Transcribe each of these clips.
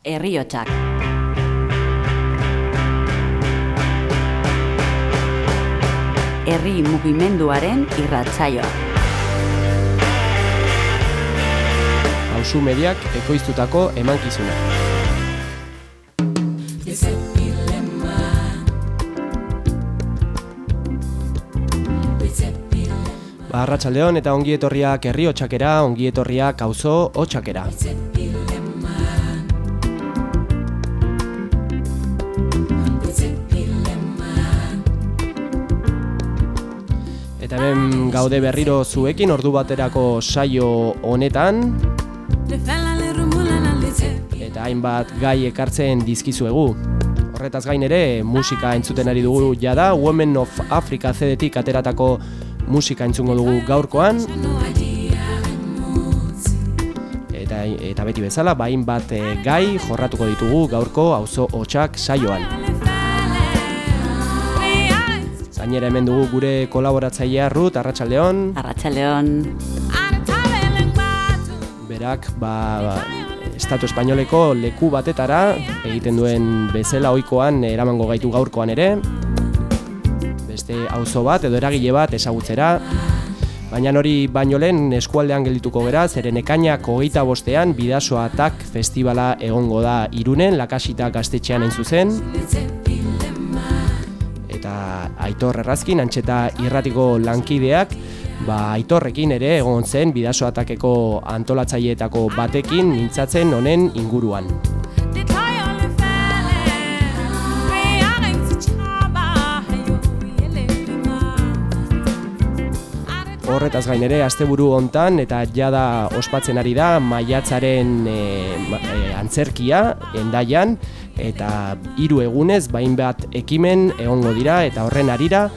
Herriotsak. Herri mugimenduaren irratsaioa. Hauzu mediak ekoiztutako emankizuna. Ba, Arratsaldeon eta ongi etorriak herri ongi etorriak auzo hotsakera. Hemen gaude berriro zuekin ordu baterako saio honetan eta hainbat gai ekartzen dizkizuegu. Horretaz gain ere musika entzuten ari dugu jada Women of Africa CD-tik ateratako musika entzungo dugu gaurkoan eta, eta beti bezala bain bat eh, gai jorratuko ditugu gaurko auzo hotsak saioan. Gainera hemen dugu gure kolaboratzailea Ruth Arratsaldeon. Arratsaldeon. Berak ba, ba Estatu Espainoleko leku batetara egiten duen bezala ohikoan eramango gaitu gaurkoan ere. Beste auzo bat edo eragile bat ezagutzera. Baina hori baino lehen eskualdean geldituko gera, zeren ekainak hogeita bostean bidaso atak festivala egongo da irunen, lakasita gaztetxean hain zuzen. Eta Aitor Errazkin, antxeta irratiko lankideak, ba, Aitorrekin ere egon zen bidaso atakeko antolatzaileetako batekin mintzatzen honen inguruan. Horretaz gain ere asteburu hontan eta jada ospatzen ari da maiatzaren e, e, antzerkia endaian eta hiru egunez bain bat ekimen egongo dira eta horren arira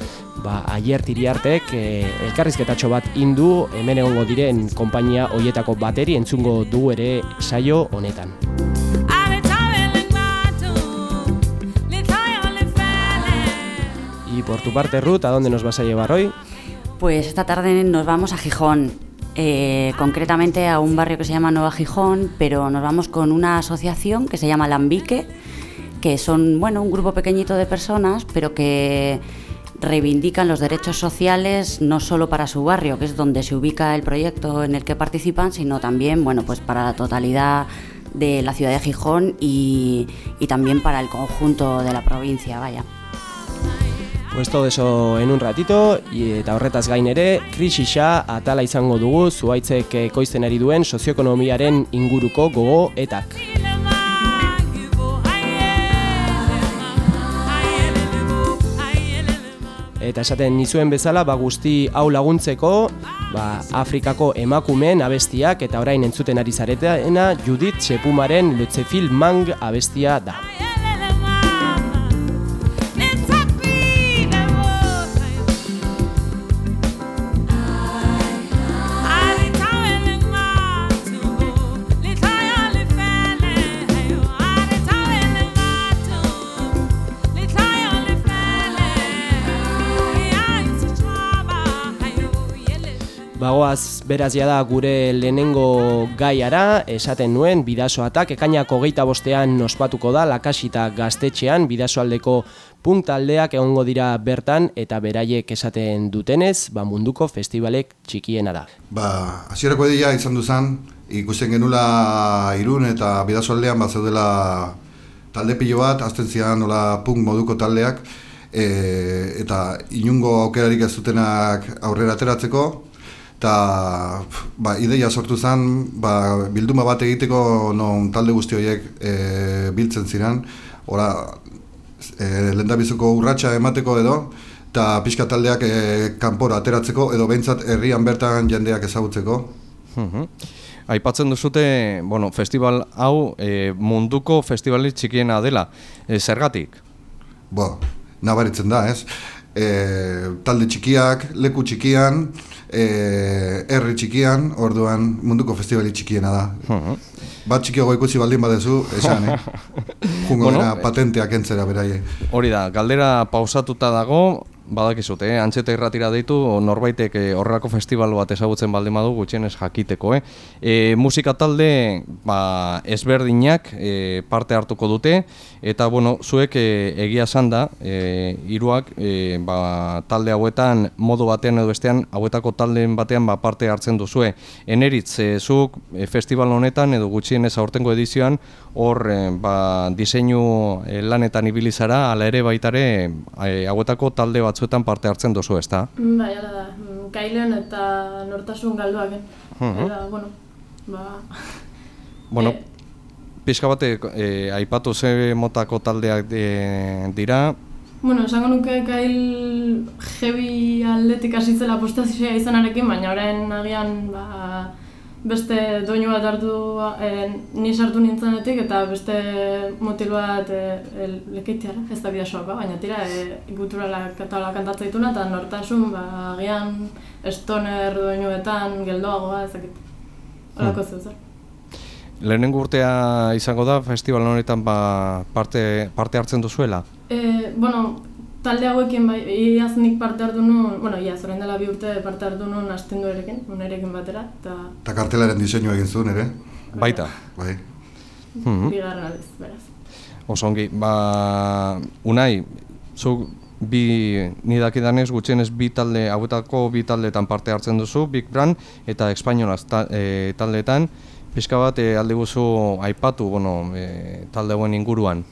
ba aier tiriartek e, elkarrizketatxo bat indu hemen egongo diren konpainia hoietako bateri entzungo du ere saio honetan. Y por tu parte, Ruth, ¿a dónde nos vas a llevar hoy? Pues esta tarde nos vamos a Gijón, eh, concretamente a un barrio que se llama Nueva Gijón, pero nos vamos con una asociación que se llama Lambique, que son bueno, un grupo pequeñito de personas, pero que reivindican los derechos sociales no solo para su barrio, que es donde se ubica el proyecto en el que participan, sino también bueno, pues para la totalidad de la ciudad de Gijón y, y también para el conjunto de la provincia, vaya. Pues todo eso en un ratito, eta horretaz gain ere, krisisa atala izango dugu zuaitzek ekoizten ari duen sozioekonomiaren inguruko gogo etak. Eta esaten nizuen bezala, ba guzti hau laguntzeko, ba Afrikako emakumeen abestiak eta orain entzuten ari zaretena Judith Sepumaren Lutzefil Mang abestia da. Beraz da gure lehenengo gaiara, esaten nuen bidasoatak ekainak hogeita bostean ospatuko da lakasita gaztetxean bidasoaldeko puntaldeak egongo dira bertan eta beraiek esaten dutenez, ba munduko festivalek txikiena da. Ba, hasierako edia izan duzan, ikusten genula irun eta bidasoaldean bat zeudela talde pilo bat, azten zian nola punk moduko taldeak, e, eta inungo aukerarik ez dutenak aurrera ateratzeko, eta ba, ideia sortu zen ba, bilduma bat egiteko non talde guzti horiek e, biltzen ziren ora e, lendabizuko urratsa emateko edo eta pixka taldeak e, kanpora ateratzeko edo behintzat herrian bertan jendeak ezagutzeko mhm. Aipatzen duzute, bueno, festival hau e, munduko festivali txikiena dela, e, zergatik? Bo, nabaritzen da, ez? E, talde txikiak, leku txikian, e, herri txikian, orduan munduko festivali txikiena da. Uh Bat txikiago ikusi baldin badezu, esan, eh? Jungo bueno, patenteak entzera beraie. Hori da, galdera pausatuta dago, badakizut, eh? antxeta irratira deitu norbaitek eh, horrelako festival bat ezagutzen baldin badu gutxienez jakiteko. Eh? E, musika talde ba, ezberdinak e, parte hartuko dute, eta bueno, zuek e, egia esan da, e, iruak e, ba, talde hauetan modu batean edo bestean, hauetako taldeen batean ba, parte hartzen duzue. Eneritz, e, zuk e, festival honetan edo gutxienez aurtengo edizioan, hor e, ba, diseinu e, lanetan ibilizara, ala ere baitare e, hauetako talde bat batzuetan parte hartzen duzu, ezta? Bai, ala da. Kailen eta nortasun galduak, eh? Mhm. Eta, bueno, ba... Bueno, Eh. Pixka bate, e, aipatu ze motako taldeak de, dira, Bueno, esango nuke kail heavy aldetik hasi zela postazioa izanarekin, baina orain agian ba, beste doinu bat hartu e, ni sartu nintzenetik eta beste motil bat e, e, lekeitiara, ez da bidasoakoa, baina tira e, guturala katala kantatzen dituna eta nortasun ba, agian stoner doinuetan geldoagoa ezakit. Horako Hmm. zeu zer. Lehenengo urtea izango da, festival honetan ba, parte, parte hartzen duzuela? E, bueno, talde hauekin bai, iaz nik parte hartu nuen, bueno, iaz, orain dela bi urte parte hartu nuen astendu erekin, unerekin batera, eta Eta kartelaren diseinua egin zuen ere, Baita. bai. Mhm. bigarren aldiz, beraz. Oso ongi, ba, unai, zu bi ni dakidanez gutxienez bi talde hauetako bi taldeetan parte hartzen duzu, Big Brand eta Espainolaz ta, e, taldeetan. Pixka bat e, alde guzu aipatu, bueno, e, talde hauen inguruan.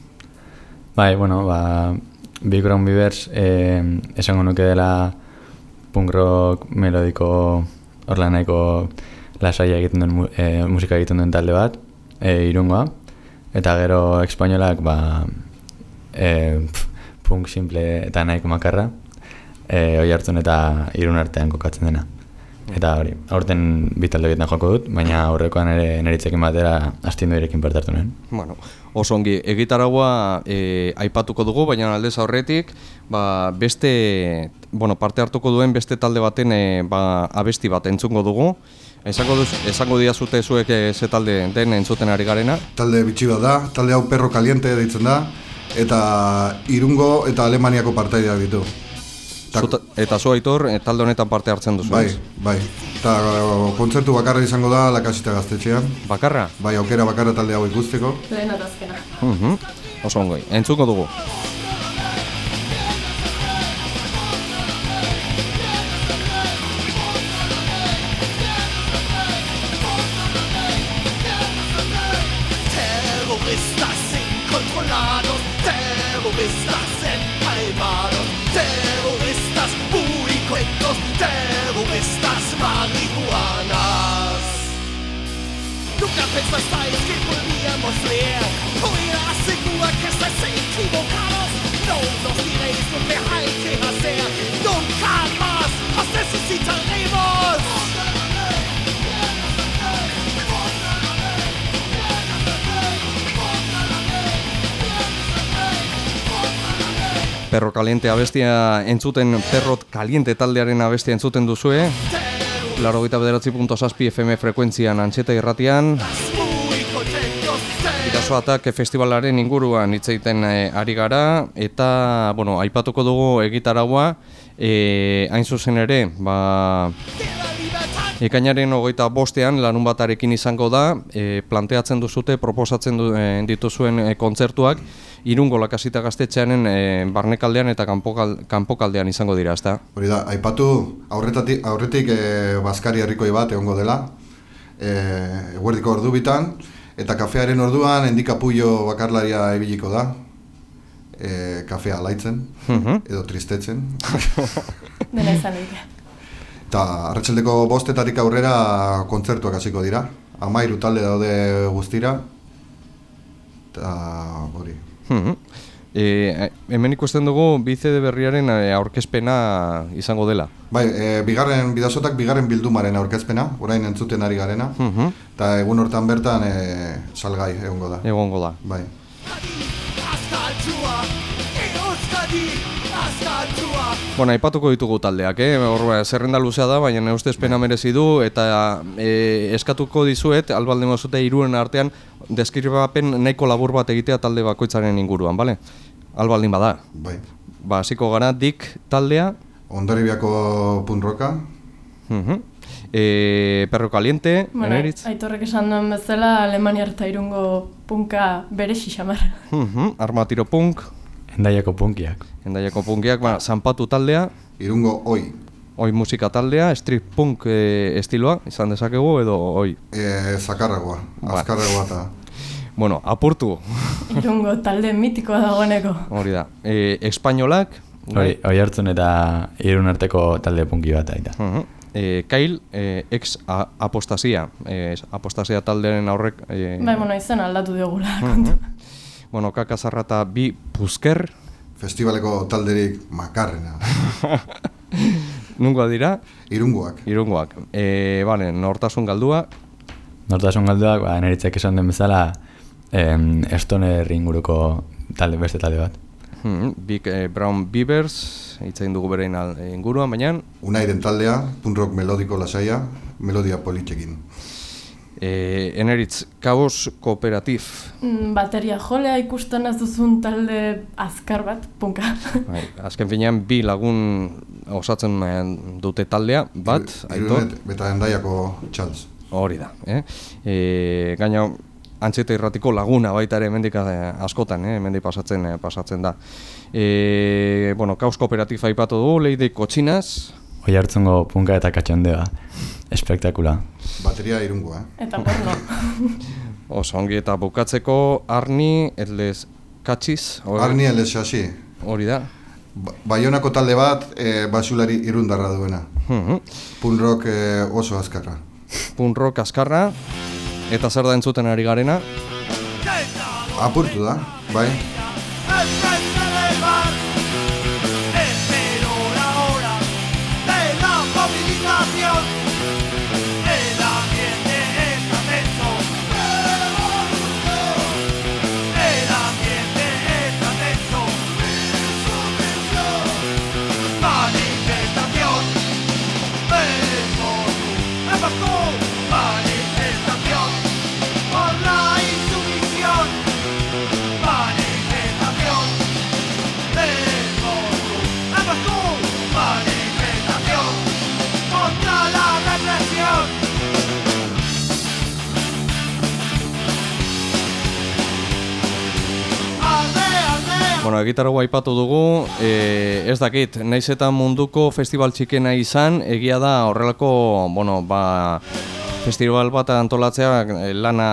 Bai, bueno, ba, Big Brown Beavers eh, esango nuke dela punk rock melodiko horla nahiko lasaia egiten duen eh, musika egiten duen talde bat, eh, irungoa, eta gero espainolak ba, eh, pf, punk simple eta nahiko makarra, eh, oi hartzun eta irun artean kokatzen dena. Eta hori, aurten bi talde egiten joko dut, baina aurrekoan ere neritzekin batera astindu irekin parte hartu nuen. Bueno, oso ongi, egitaragua e, aipatuko dugu, baina aldez aurretik, ba, beste, bueno, parte hartuko duen beste talde baten e, ba, abesti bat entzungo dugu. Esango, duz, esango diazute zuek e, ze talde den entzuten ari garena. Talde bitxi bat da, talde hau perro kaliente deitzen da, eta irungo eta Alemaniako partaideak ditu. Ta- Zuta, eta zu aitor, e, talde honetan parte hartzen duzu. Bai, bai. Eta uh, kontzertu bakarra izango da lakasita gaztetxean. Bakarra? Bai, aukera bakarra talde hau ikusteko. Lehen eta azkena. Mhm. Oso ongi, entzungo dugu. Perro Kaliente abestia entzuten, Perrot Kaliente taldearen abestia entzuten duzue. Laro gita bederatzi.saspi FM frekuentzian antxeta irratian. Muy contentos, Iraso Atak festivalaren inguruan hitz egiten eh, ari gara eta bueno, aipatuko dugu egitaragua e, hain zuzen ere, ba, ekainaren hogeita bostean lanun batarekin izango da, e, planteatzen duzute, proposatzen du, e, dituzuen e, kontzertuak, irungo lakasita gaztetxearen e, barnekaldean eta kanpokal, kanpokaldean izango dira, ezta? Hori da, aipatu aurretatik, aurretik e, Baskari herrikoi bat egongo dela, e, eguerdiko ordu bitan, eta kafearen orduan endikapullo bakarlaria ibiliko da, e, kafea alaitzen, Mhm. edo tristetzen. Dena izan dut. Eta arratsaldeko bostetarik aurrera kontzertuak hasiko dira. Amairu talde daude guztira. Eta hori. Mhm. E, hemen ikusten dugu bi CD berriaren e, aurkezpena izango dela. Bai, e, bigarren bidazotak bigarren bildumaren aurkezpena, orain entzuten ari garena. Mhm. Eta egun hortan bertan e, salgai egongo da. Egongo da. Bai. Bueno, aipatuko ditugu taldeak, eh? Hor, ba, zerrenda luzea da, baina ustez pena merezi du eta e, eskatuko dizuet albalde hiruren artean deskribapen nahiko labur bat egitea talde bakoitzaren inguruan, bale? Albaldin bada. Bai. ba, hasiko gara dik taldea, Ondarribiako punroka, mhm. e, Perro Caliente, Bueno, Eneritz, aitorrek esan duen bezala, Alemaniar eta irungo punka bere xixamarra. mhm. Armatiro Punk, Endaiako punkiak. Endaiako punkiak, ba, Zanpatu taldea, irungo oi. oi musika taldea, street punk e, estiloa, izan dezakegu, edo oi. E, zakarragoa, Ba. azkarragoa eta Bueno, apurtu, Irungo talde mitikoa dagoeneko. hori da. E, Espainolak, Hori, hori hartzun eta irun arteko talde punki bat aita. E, Kail, e, ex a, apostasia, e, apostasia taldearen aurrek... E, Bai, bueno, izen aldatu diogula. Bueno, kakazarra eta bi puzker, festivaleko talderik makarrena. nungoa dira, Irungoak. irungoak. E, bale, nortasun galdua, Nortasun galduak, ba, neritzek esan den bezala, em, Stoner inguruko talde, beste talde bat. hmm, Big e, Brown Beavers, hitzain dugu berein al- e, inguruan, baina Unairen taldea, punrock melodiko lasaia, melodia politxekin. e, Eneritz, Kaos Kooperatif, Mm, Bateria jolea ikusten ez duzun talde azkar bat, punka. bai, azken finean bi lagun osatzen e, dute taldea, bat, aitor, Irunet eta endaiako txalz. Hori da, eh? E, gaina antxeta irratiko laguna baita ere hemendik eh, askotan, eh? hemendik pasatzen eh, pasatzen da. E, bueno, kaos kooperatifa aipatu dugu, leide kotxinaz, Hoi hartzungo punka eta katxondea. Espektakula. Bateria irungoa, eh? Eta porno. oso ongi eta bukatzeko Arni, Edles Katxiz, hori- Arni Elesasi, hori da. Ba- Baionako talde bat, e, basulari irundarra duena. Mhm. Punrock e, oso azkarra. Punk rock askarra, eta zer da entzuten ari garena, Apurtu da, bai? Bueno, egitarago aipatu dugu, e, ez dakit, naiz eta munduko festival txikena izan, egia da horrelako, bueno, ba, festival bat antolatzea e, lana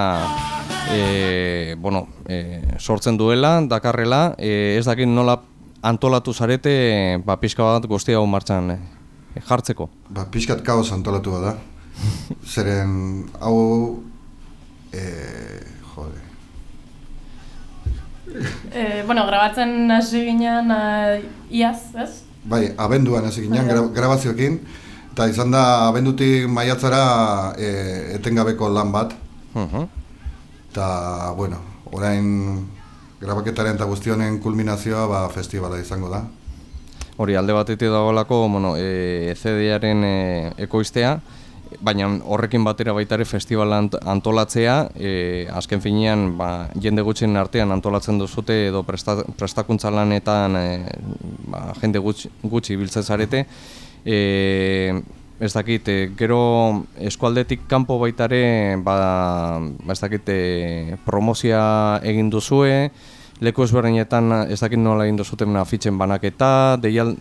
e, bueno, e, sortzen duela, dakarrela, e, ez dakit nola antolatu zarete, ba, pixka bat guztia hau martxan e, jartzeko. Ba, pixkat kaos antolatu da. Zeren, hau... E, Eh, bueno, grabatzen hasi ginen eh, iaz, ez? Bai, abenduan hasi ginen gra, grabazioekin, eta izan da abendutik maiatzara e, etengabeko lan bat, Mhm. eta, bueno, orain grabaketaren eta guztionen kulminazioa ba, festivala izango da. Hori alde batetik dagoelako bueno, e, CD-aren e, ekoiztea, baina horrekin batera baita ere festivala ant antolatzea, e, azken finean ba, jende gutxien artean antolatzen duzute edo presta, prestakuntza lanetan e, ba, jende gutxi, gutxi biltzen zarete. E, ez dakit, e, gero eskualdetik kanpo baita ere, ba, ba, ez dakit, e, promozia egin duzue, leku ezberdinetan ez dakit nola egin duzuten afitzen banaketa, deial,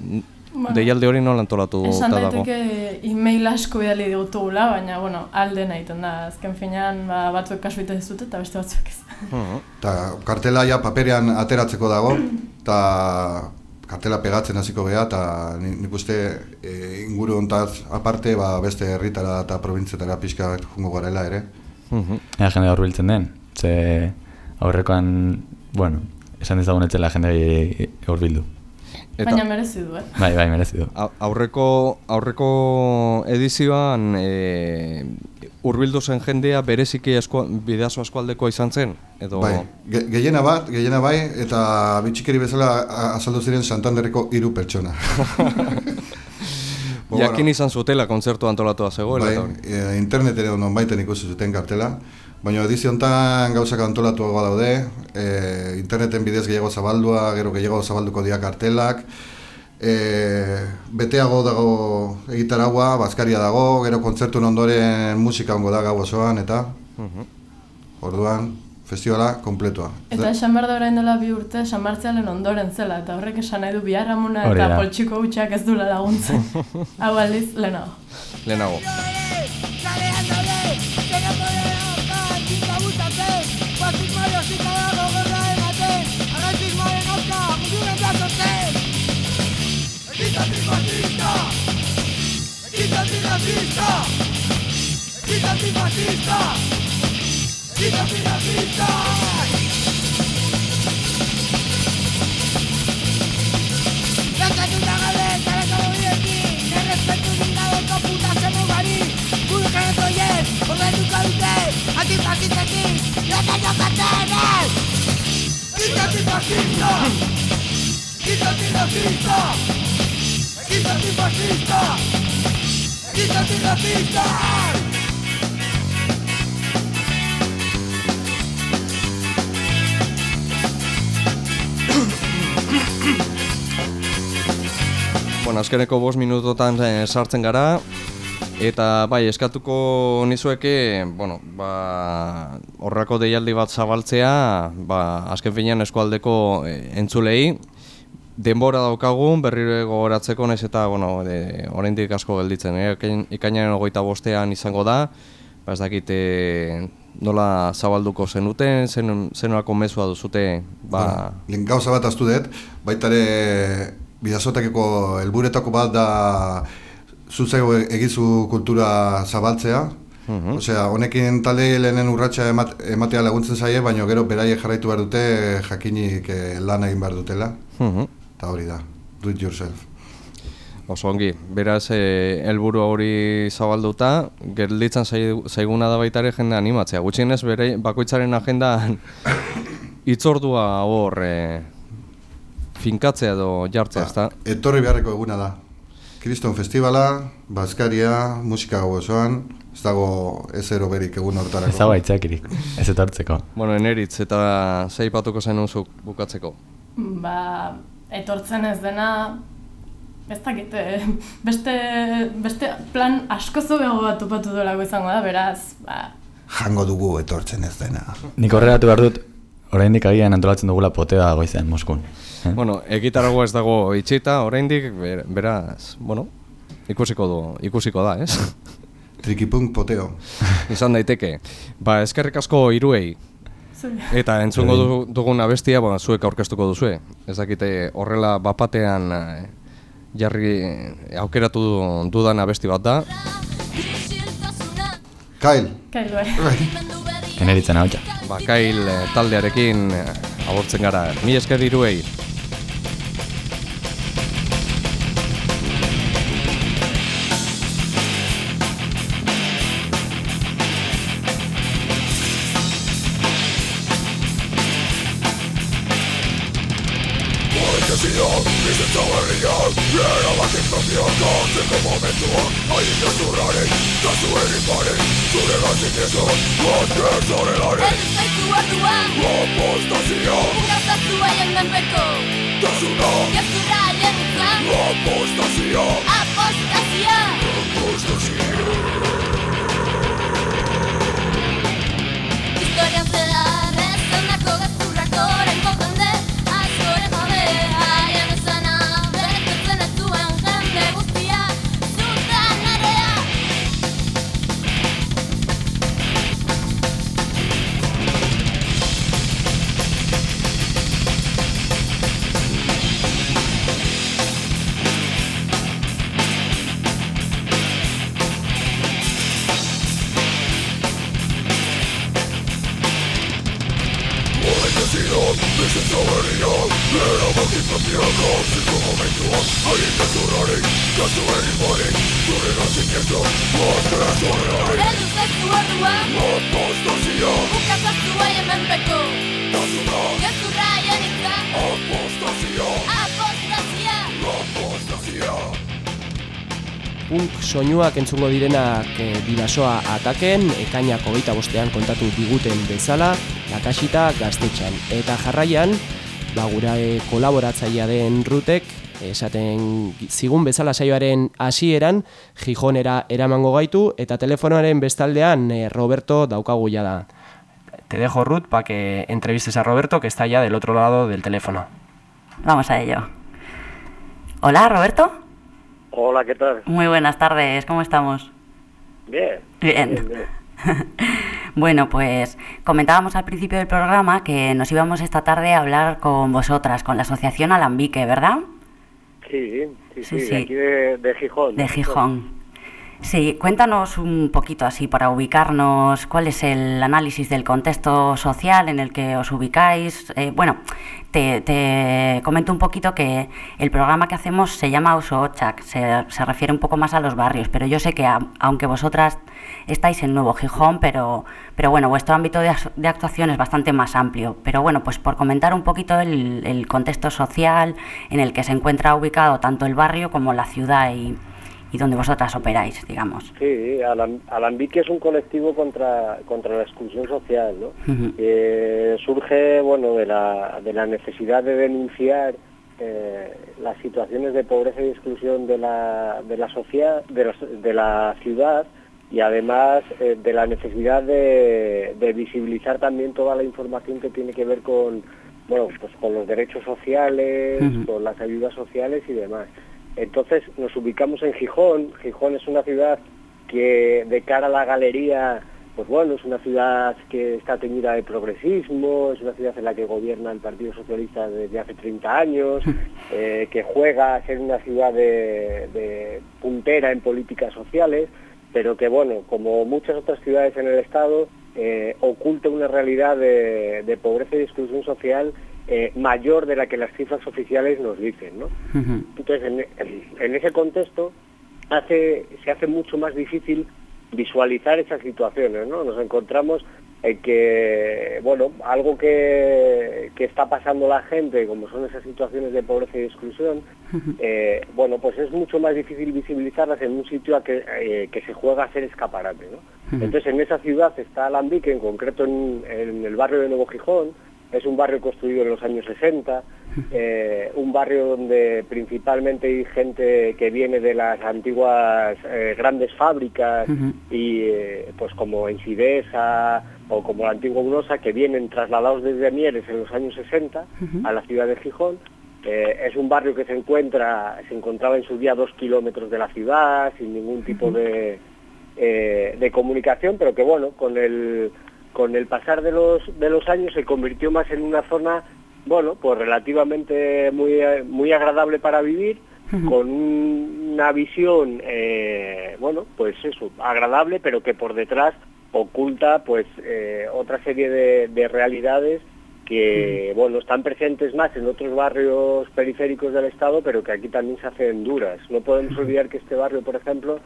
Bueno, deialde hori nola antolatu Esan dago. daiteke email asko bidali digutugula, baina, bueno, alde egiten da. Azken finean, ba, batzuek kasu egiten ez dute eta beste batzuek ez. Mhm. Eta kartela ja paperean ateratzeko dago, eta kartela pegatzen hasiko beha, eta ni- nik uste e, inguru hontaz aparte ba, beste herritara eta probintzetara pixka jungo garela ere. Mhm. Ea jende gaur biltzen den. Ze aurrekoan, bueno, esan dezagun etzela jende gaur bildu. Eta Baina merezi du, eh? Bai, bai, merezi du. aurreko, aurreko edizioan e, urbildu zen jendea bereziki esku, bidazo eskualdeko izan zen? Edo... Bai, ge, gehiena bat, gehiena bai, eta bitxikeri bezala azaldu ziren Santanderreko hiru pertsona. Jakin izan zutela kontzertu antolatua zegoela. Bai, e, internet ere non baiten ikusi zuten kartela. Baina edizio honetan gauzak antolatuago daude, e, interneten bidez gehiago zabaldua, gero gehiago zabalduko dira kartelak, e, beteago dago egitaragua, bazkaria dago, gero kontzertun ondoren musika ongo da gau osoan, eta orduan festivala kompletua. Eta esan behar da orain dela bi urte, San Martzialen ondoren zela, eta horrek esan nahi du biharramuna Hori eta poltsiko hutsak ez dula laguntzen. Hau aldiz, lehenago. Lehenago. grita antifascista, grita antifascista. Venga, tu tragadeta, la acabo de decir, de respeto obligado, tu puta se mogari, busca el proyecto, por el duca usted, antifascista aquí, la caña que tienes. Grita antifascista, grita antifascista, grita antifascista, grita. Azkeneko bost minutotan eh, sartzen gara, eta bai, eskatuko nizueke, bueno, ba, horrako deialdi bat zabaltzea, ba, azken finean eskualdeko eh, entzulei, denbora daukagun berriro gogoratzeko naiz eta, bueno, de, oraindik asko gelditzen, eh? Ekain- ekainaren hogeita bostean izango da, ba, ez dakit eh, nola zabalduko zenuten, zen, zenolako mezua duzute, ba, Lehen gauza bat aztu dut, baita ere bidazotakeko helburetako bat da zuzego egizu kultura zabaltzea. Osea, honekin talde lehenen urratsa emat, ematea laguntzen zaie, baina gero beraiek jarraitu behar dute jakinik eh, lan egin behar dutela. mhm. Eta hori da, do it yourself. Oso ongi, beraz eh, helburu hori zabalduta, gelditzen zai- zaiguna da baita ere jende animatzea. Gutxienez bere bakoitzaren agendan hitzordua hor eh, finkatzea edo jartzea, ezta? Etorri beharreko eguna da. Kriston Festivala, Baskaria, musika gau osoan, ez dago ez berik egun hortarako. Ez dago aitzakirik, ez etortzeko. Bueno, eneritz eta zeipatuko zenuzuk bukatzeko. Ba, etortzen ez dena, ez dakit, eh, beste, beste plan asko zobeago bat topatu dolako izango da, beraz, ba, Jango dugu etortzen ez dena. Nik horregatu behar dut, oraindik agian antolatzen dugula potea goizen Moskun. Bueno, egitarago ez dago itxita, oraindik ber, beraz, bueno, ikusiko du, ikusiko da, ez? Trikipunk poteo. Izan daiteke. Ba, eskerrik asko hiruei. zuri. Eta entzungo du, dugun abestia, bueno, zuek aurkeztuko duzue. Ez dakite horrela bapatean eh, jarri aukeratu du- dudan abesti bat da. Kyle, Kailu, eh? bai. Eneritzen hau Bakail eh, taldearekin eh, agurtzen gara. Mi esker hiruei. Punk soinuak entzungo direnak e, bidasoa ataken, ekainak hogeita bostean kontatu diguten bezala, lakasita gaztetxan. Eta jarraian, ba, gura e, kolaboratzailea den rutek, esaten zigun bezala saioaren hasieran Gijonera eramango gaitu eta telefonoaren bestaldean e, Roberto daukagu ja da. Te dejo Ruth para que entrevistes a Roberto que está ya del otro lado del teléfono. Vamos a ello. Hola, Roberto. Hola, ¿qué tal? Muy buenas tardes, ¿cómo estamos? Bien. Bien. bueno, pues comentábamos al principio del programa que nos íbamos esta tarde a hablar con vosotras, con la asociación Alambique, ¿verdad? Sí, sí, Sí, sí, sí. de aquí de, de Gijón. De Gijón. Sí, cuéntanos un poquito así para ubicarnos cuál es el análisis del contexto social en el que os ubicáis. Eh, bueno, te, te comento un poquito que el programa que hacemos se llama Osochak, se, se refiere un poco más a los barrios, pero yo sé que a- aunque vosotras estáis en Nuevo Gijón, pero, pero bueno, vuestro ámbito de, de actuación es bastante más amplio. Pero bueno, pues por comentar un poquito el, el contexto social en el que se encuentra ubicado tanto el barrio como la ciudad y, y donde vosotras operáis, digamos. Sí, Alam- Alambique es un colectivo contra, contra la exclusión social, ¿no? Surge bueno de la, de la necesidad de denunciar eh, las situaciones de pobreza y exclusión de la, de la sociedad de la, de la ciudad y además eh, de la necesidad de, de visibilizar también toda la información que tiene que ver con bueno pues con los derechos sociales con las ayudas sociales y demás entonces nos ubicamos en Gijón. Gijón es una ciudad que de cara a la galería pues bueno, es una ciudad que está teñida de progresismo, es una ciudad en la que gobierna el Partido Socialista desde hace 30 años, eh, que juega a ser una ciudad de, de puntera en políticas sociales, pero que bueno, como muchas otras ciudades en el Estado, eh, oculta una realidad de, de pobreza y exclusión social eh, mayor de la que las cifras oficiales nos dicen, ¿no? Entonces, en, en- en ese contexto, hace, se hace mucho más difícil visualizar esas situaciones, ¿no? Nos encontramos en que, bueno, algo que, que está pasando la gente, como son esas situaciones de pobreza y exclusión, eh, bueno, pues es mucho más difícil visibilizarlas en un sitio a que, eh, que se juega a ser escaparate, ¿no? Entonces, en esa ciudad está Alambique, en concreto en, en el barrio de Nuevo Gijón, es un barrio construido en los años 60, eh, un barrio donde principalmente hay gente que viene de las antiguas eh, grandes fábricas y eh, pues como Ensidesa o como la antigua Unosa que vienen trasladados desde Mieres en los años 60 a la ciudad de Gijón. Es un barrio que se encuentra, se encontraba en su día a dos kilómetros de la ciudad, sin ningún tipo de, de comunicación, pero que bueno, con el, con el pasar de los, de los años se convirtió más en una zona, bueno, pues relativamente muy, muy agradable para vivir, con un- una visión, eh, bueno, pues eso, agradable, pero que por detrás oculta pues eh, otra serie de, de realidades que, bueno, están presentes más en otros barrios periféricos del Estado, pero que aquí también se hacen duras. No podemos olvidar que este barrio, por ejemplo,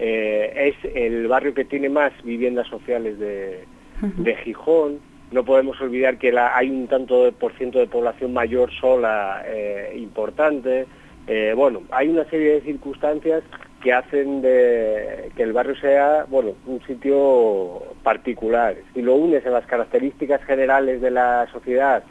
eh, es el barrio que tiene más viviendas sociales de, de Gijón. No podemos olvidar que la- hay un tanto de por ciento de población mayor sola eh, importante. Eh, bueno, hay una serie de circunstancias que hacen de que el barrio sea, bueno, un sitio particular. Si lo unes en las características generales de la sociedad,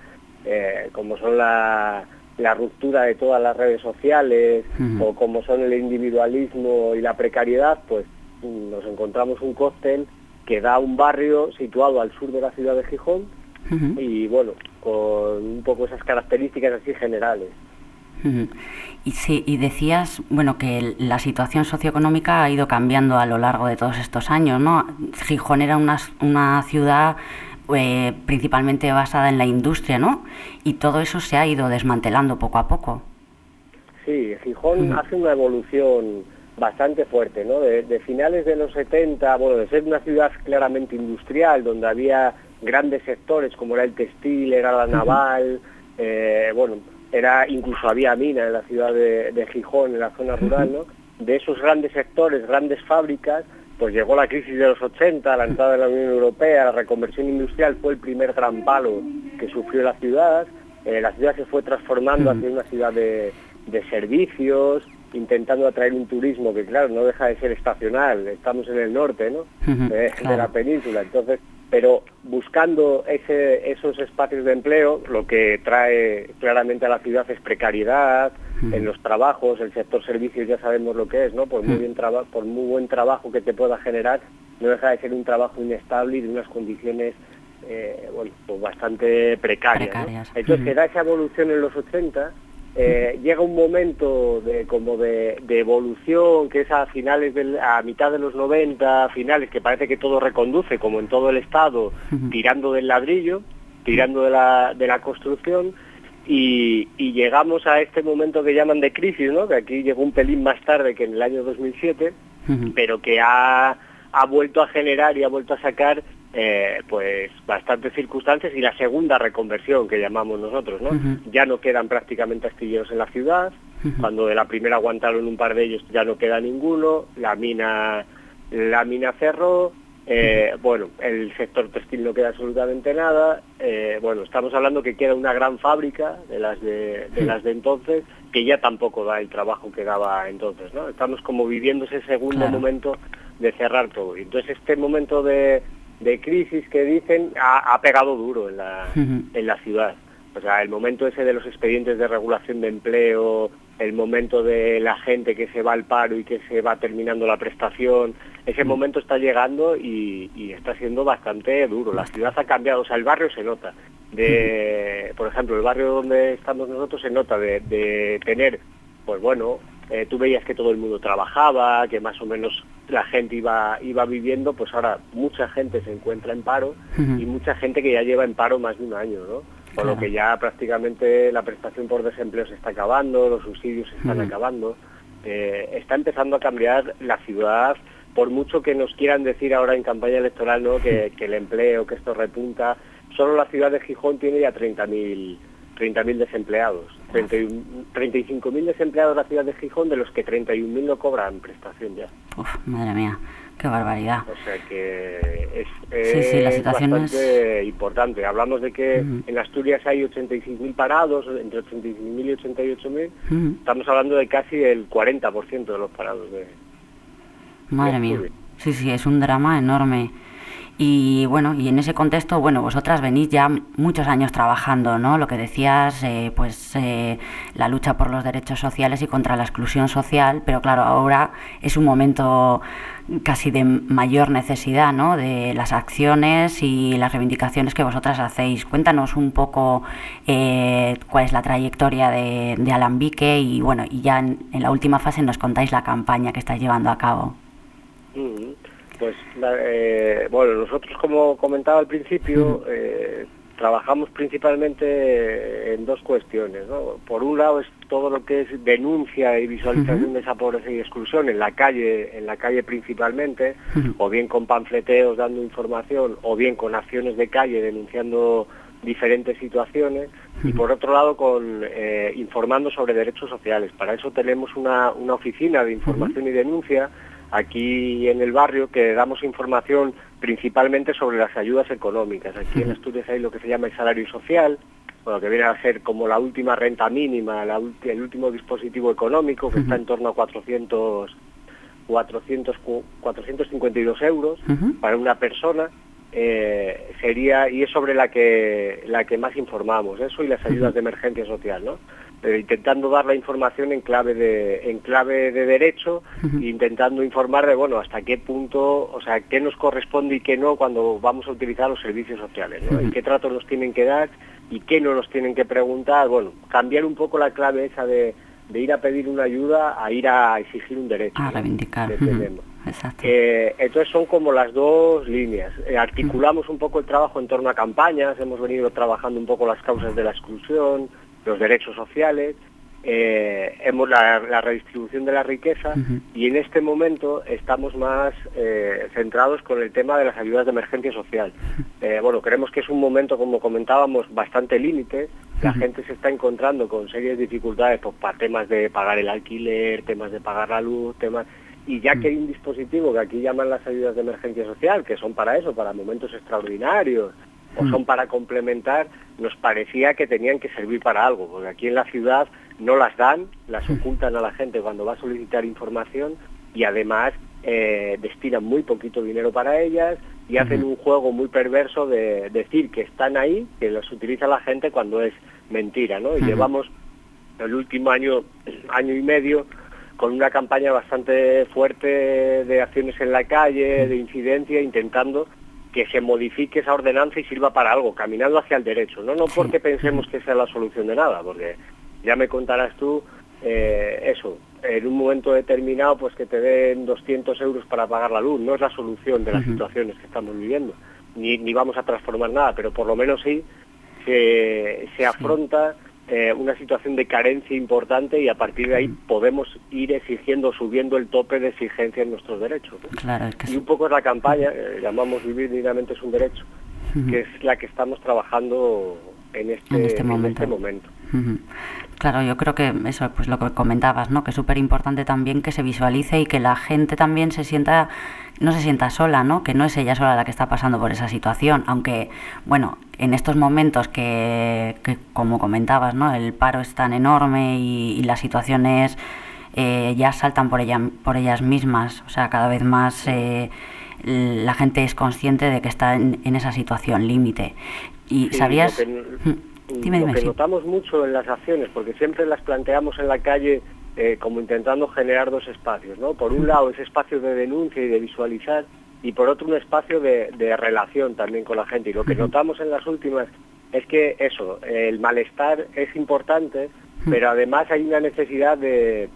eh, como son la, la ruptura de todas las redes sociales o como son el individualismo y la precariedad, pues mm, nos encontramos un cóctel que da un barrio situado al sur de la ciudad de Gijón y bueno, con un poco esas características así generales. Y sí, y decías, bueno, que la situación socioeconómica ha ido cambiando a lo largo de todos estos años, ¿no? Gijón era una, una ciudad eh, principalmente basada en la industria, ¿no? Y todo eso se ha ido desmantelando poco a poco. Sí, Gijón hace una evolución bastante fuerte, ¿no? De, de finales de los 70, bueno, de ser una ciudad claramente industrial, donde había grandes sectores como era el textil, era la naval, eh, bueno, era incluso había mina en la ciudad de, de Gijón, en la zona rural, ¿no? De esos grandes sectores, grandes fábricas, pues llegó la crisis de los 80, la entrada de la Unión Europea, la reconversión industrial fue el primer gran palo que sufrió la ciudad. Eh, la ciudad se fue transformando hacia una ciudad de, de servicios, intentando atraer un turismo que claro no deja de ser estacional. Estamos en el norte no Ujú, de, la península. Entonces pero buscando ese, esos espacios de empleo lo que trae claramente a la ciudad es precariedad en los trabajos el sector servicios ya sabemos lo que es no por muy bien traba- por muy buen trabajo que te pueda generar no deja de ser un trabajo inestable y de unas condiciones eh, bueno, pues bastante precarias. Entonces da esa evolución en los 80, eh, llega un momento de como de, de evolución que es a finales del, a mitad de los 90, finales que parece que todo reconduce como en todo el estado, tirando del ladrillo, tirando de la, de la construcción y, y llegamos a este momento que llaman de crisis, ¿no? que aquí llegó un pelín más tarde que en el año 2007, Ujú. pero que ha, ha vuelto a generar y ha vuelto a sacar eh, pues bastantes circunstancias y la segunda reconversión que llamamos nosotros, ¿no? Ya no quedan prácticamente astilleros en la ciudad, cuando de la primera aguantaron un par de ellos ya no queda ninguno, la mina, la mina cerró, eh, bueno, el sector textil no queda absolutamente nada, eh, bueno, estamos hablando que queda una gran fábrica de las de, de las de entonces, que ya tampoco da el trabajo que daba entonces, ¿no? Estamos como viviendo ese segundo Claro. momento de cerrar todo. Y entonces este momento de, de crisis que dicen ha, ha pegado duro en la, en la ciudad. O sea, el momento ese de los expedientes de regulación de empleo, el momento de la gente que se va al paro y que se va terminando la prestación, ese momento está llegando y, y está siendo bastante duro. La ciudad ha cambiado, o sea, el barrio se nota. De, por ejemplo, el barrio donde estamos nosotros se nota de, de tener, pues bueno, eh, tú veías que todo el mundo trabajaba, que más o menos la gente iba, iba viviendo, pues ahora mucha gente se encuentra en paro y mucha gente que ya lleva en paro más de un año, ¿no? Por Claro. lo que ya prácticamente la prestación por desempleo se está acabando, los subsidios se están acabando. Eh, está empezando a cambiar la ciudad, por mucho que nos quieran decir ahora en campaña electoral ¿no? que, que el empleo, que esto repunta. Solo la ciudad de Gijón tiene ya 30.000 30.000 desempleados. 31 35.000 desempleados la ciudad de Gijón, de los que 31.000 no cobran prestación ya. Uf, madre mía, qué barbaridad. O sea que es, Sí, sí, la es situación es- bastante importante. Hablamos de que en Asturias hay 86.000 parados, entre 86.000 y 88.000. Ujú. Estamos hablando de casi el 40% de los parados. De... Madre de mía. Sí, sí, es un drama enorme. Y bueno, y en ese contexto, bueno, vosotras venís ya muchos años trabajando, ¿no? Lo que decías, eh, pues eh, la lucha por los derechos sociales y contra la exclusión social, pero claro, ahora es un momento casi de mayor necesidad, ¿no? De las acciones y las reivindicaciones que vosotras hacéis. Cuéntanos un poco eh, cuál es la trayectoria de, de Alambique y bueno, y ya en, la última fase nos contáis la campaña que estáis llevando a cabo. Ujú. Pues eh, bueno, nosotros como comentaba al principio, eh, trabajamos principalmente en dos cuestiones. ¿no? Por un lado es todo lo que es denuncia y visualización de esa pobreza y exclusión en la calle, en la calle principalmente, o bien con panfleteos dando información, o bien con acciones de calle denunciando diferentes situaciones y por otro lado con eh, informando sobre derechos sociales. Para eso tenemos una, una oficina de información y denuncia aquí en el barrio que damos información principalmente sobre las ayudas económicas. Aquí en Asturias hay lo que se llama el salario social, bueno, que viene a ser como la última renta mínima, la ulti- el último dispositivo económico que está en torno a 400, 400, cu- 452 euros para una persona. eh, sería y es sobre la que la que más informamos eso y las ayudas de emergencia social no Eh, intentando dar la información en clave de en clave de derecho e intentando informar de bueno hasta qué punto o sea qué nos corresponde y qué no cuando vamos a utilizar los servicios sociales ¿no? y qué tratos nos tienen que dar y qué no nos tienen que preguntar bueno cambiar un poco la clave esa de, de ir a pedir una ayuda a ir a exigir un derecho A ¿no? reivindicar. tenemos. Exacto. Eh, entonces son como las dos líneas. Eh, articulamos un poco el trabajo en torno a campañas, hemos venido trabajando un poco las causas de la exclusión, los derechos sociales, eh, hemos la, la redistribución de la riqueza y en este momento estamos más eh, centrados con el tema de las ayudas de emergencia social. Eh, bueno, creemos que es un momento, como comentábamos, bastante límite. La gente se está encontrando con serias dificultades pues, para temas de pagar el alquiler, temas de pagar la luz, temas y ya que hay un dispositivo que aquí llaman las ayudas de emergencia social, que son para eso, para momentos extraordinarios, o son para complementar, nos parecía que tenían que servir para algo, porque aquí en la ciudad no las dan, las ocultan a la gente cuando va a solicitar información y además eh, destinan muy poquito dinero para ellas y hacen un juego muy perverso de decir que están ahí, que los utiliza la gente cuando es mentira, ¿no? Y llevamos el último año, año y medio con una campaña bastante fuerte de acciones en la calle, de incidencia, intentando que se modifique esa ordenanza y sirva para algo, caminando hacia el derecho, no no porque pensemos que sea la solución de nada, porque ya me contarás tú eh, eso, en un momento determinado pues que te den 200 euros para pagar la luz, no es la solución de las situaciones que estamos viviendo, ni, ni vamos a transformar nada, pero por lo menos sí se, se afronta eh, una situación de carencia importante y a partir de ahí podemos ir exigiendo, subiendo el tope de exigencia en nuestros derechos. ¿no? Claro, es que Y un poco es la campaña, eh, llamamos Vivir dignamente es un derecho, que es la que estamos trabajando en este, En este en momento. este momento. Claro, yo creo que eso, pues lo que comentabas, ¿no? Que es súper importante también que se visualice y que la gente también se sienta, no se sienta sola, ¿no? Que no es ella sola la que está pasando por esa situación, aunque, bueno, en estos momentos que, que como comentabas, ¿no? El paro es tan enorme y, y las situaciones eh, ya saltan por, ella, por ellas mismas, o sea, cada vez más eh, la gente es consciente de que está en, en esa situación límite. Y Sí, sabías... lo que, Mm. Dime, lo dime, que sí. notamos mucho en las acciones, porque siempre las planteamos en la calle eh, como intentando generar dos espacios, ¿no? Por un lado ese espacio de denuncia y de visualizar, y por otro un espacio de, de relación también con la gente. Y lo que notamos en las últimas es que eso, el malestar es importante, pero además hay una necesidad de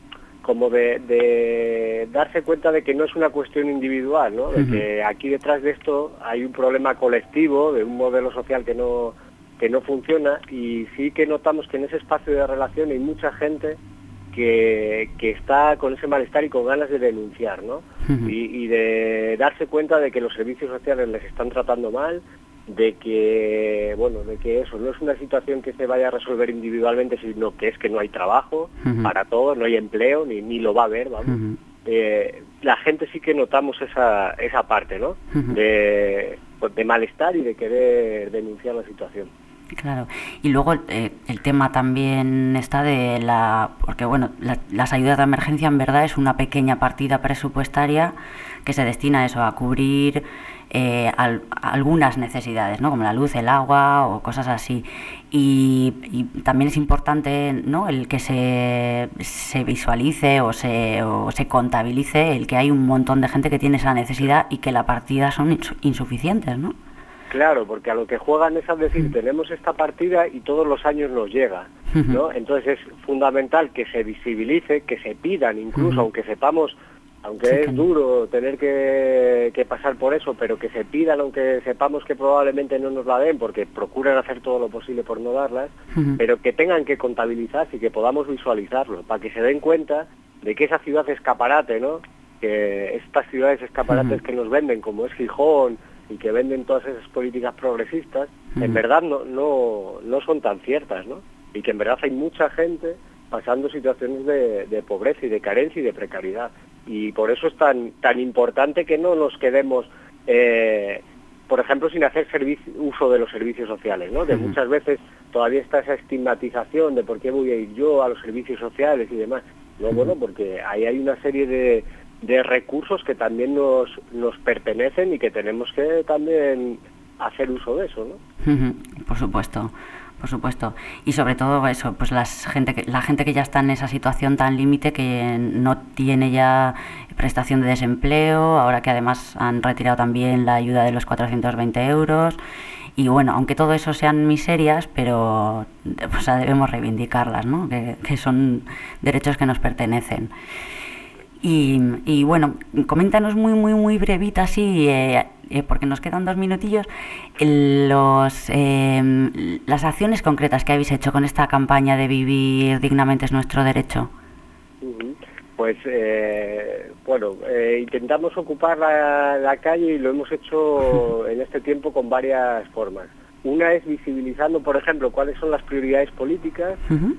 como de, de darse cuenta de que no es una cuestión individual, ¿no? De que aquí detrás de esto hay un problema colectivo, de un modelo social que no que no funciona y sí que notamos que en ese espacio de relación hay mucha gente que, que está con ese malestar y con ganas de denunciar, ¿no? Y de darse cuenta de que los servicios sociales les están tratando mal, de que, bueno, de que eso no es una situación que se vaya a resolver individualmente, sino que es que no hay trabajo para todos, no hay empleo, ni, ni lo va a haber, vamos. Eh, la gente sí que notamos esa, esa parte, ¿no? De, pues, de malestar y de querer denunciar la situación. Claro, y luego eh, el tema también está de la, porque bueno, la- las ayudas de emergencia en verdad es una pequeña partida presupuestaria que se destina a eso, a cubrir eh, al- algunas necesidades, ¿no? Como la luz, el agua o cosas así. Y, y también es importante, ¿no? El que se, se visualice o se, o se contabilice el que hay un montón de gente que tiene esa necesidad y que la partida son insu- insuficientes, ¿no? Claro, porque a lo que juegan es a decir, tenemos esta partida y todos los años nos llega, ¿no? Entonces es fundamental que se visibilice, que se pidan incluso, aunque sepamos, aunque es duro tener que, que pasar por eso, pero que se pidan, aunque sepamos que probablemente no nos la den, porque procuran hacer todo lo posible por no darlas, pero que tengan que contabilizarse y que podamos visualizarlo, para que se den cuenta de que esa ciudad escaparate, ¿no? Que estas ciudades escaparates que nos venden, como es Gijón y que venden todas esas políticas progresistas, en verdad no, no, no son tan ciertas, ¿no? Y que en verdad hay mucha gente pasando situaciones de, de pobreza y de carencia y de precariedad. Y por eso es tan, tan importante que no nos quedemos, eh, por ejemplo, sin hacer servici- uso de los servicios sociales, ¿no? De muchas veces todavía está esa estigmatización de por qué voy a ir yo a los servicios sociales y demás. No, bueno, porque ahí hay una serie de, de recursos que también nos, nos pertenecen y que tenemos que también hacer uso de eso, ¿no? Por supuesto, por supuesto. Y sobre todo eso, pues las gente que, la gente que ya está en esa situación tan límite que no tiene ya prestación de desempleo, ahora que además han retirado también la ayuda de los 420 euros. Y bueno, aunque todo eso sean miserias, pero sea, debemos reivindicarlas, ¿no? Que, son derechos que nos pertenecen. Y, y bueno, coméntanos muy, muy, muy brevita, así, eh, eh, porque nos quedan dos minutillos, los, eh, las acciones concretas que habéis hecho con esta campaña de vivir dignamente es nuestro derecho. Pues eh, bueno, eh, intentamos ocupar la, la calle y lo hemos hecho en este tiempo con varias formas. Una es visibilizando, por ejemplo, cuáles son las prioridades políticas,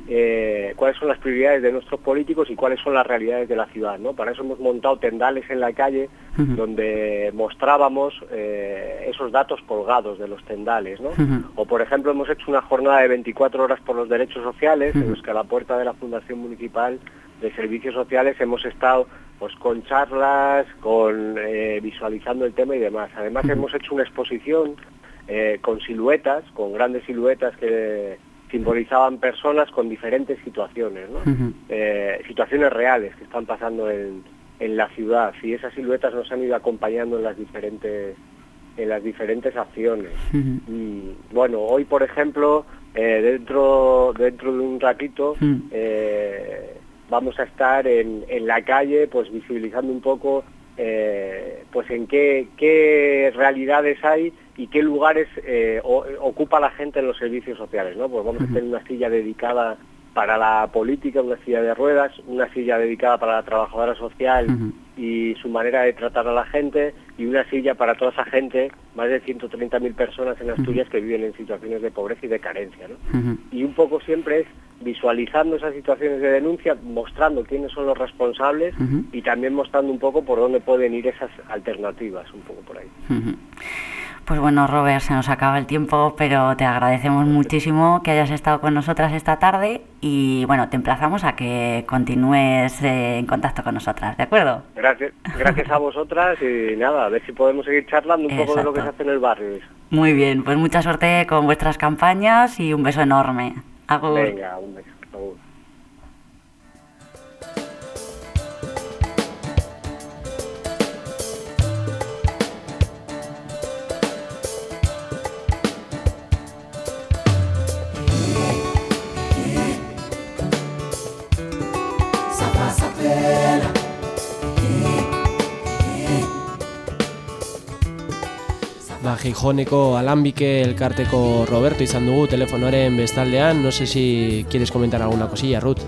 eh, cuáles son las prioridades de nuestros políticos y cuáles son las realidades de la ciudad. ¿no? Para eso hemos montado tendales en la calle donde mostrábamos eh, esos datos colgados de los tendales. ¿no? O, por ejemplo, hemos hecho una jornada de 24 horas por los derechos sociales, en los que a la puerta de la Fundación Municipal de Servicios Sociales hemos estado pues con charlas, con eh, visualizando el tema y demás. Además hemos hecho una exposición eh, con siluetas, con grandes siluetas que simbolizaban personas con diferentes situaciones. Eh, situaciones reales que están pasando en, en la ciudad y esas siluetas nos han ido acompañando en las diferentes en las diferentes acciones. Y, bueno, hoy por ejemplo, eh, dentro dentro de un ratito vamos a estar en, en la calle, pues visibilizando un poco, pues en qué, qué realidades hay y qué lugares eh, o- ocupa la gente en los servicios sociales, ¿no? Pues vamos a tener una silla dedicada para la política, una silla de ruedas, una silla dedicada para la trabajadora social y su manera de tratar a la gente y una silla para toda esa gente, más de 130.000 personas en Asturias que viven en situaciones de pobreza y de carencia, ¿no? Y un poco siempre es visualizando esas situaciones de denuncia, mostrando quiénes son los responsables y también mostrando un poco por dónde pueden ir esas alternativas, un poco por ahí. Pues bueno, Robert, se nos acaba el tiempo, pero te agradecemos muchísimo que hayas estado con nosotras esta tarde y bueno, te emplazamos a que continúes eh, en contacto con nosotras, ¿de acuerdo? Gracias, gracias a vosotras y nada, a ver si podemos seguir charlando un poco de lo que se hace en el barrio. Muy bien, pues mucha suerte con vuestras campañas y un beso enorme. Agur. Venga, un beso. Agur. Ba, Gijoneko Alambike elkarteko Roberto izan dugu telefonoaren bestaldean. No sé si quieres comentar alguna cosilla, Ruth.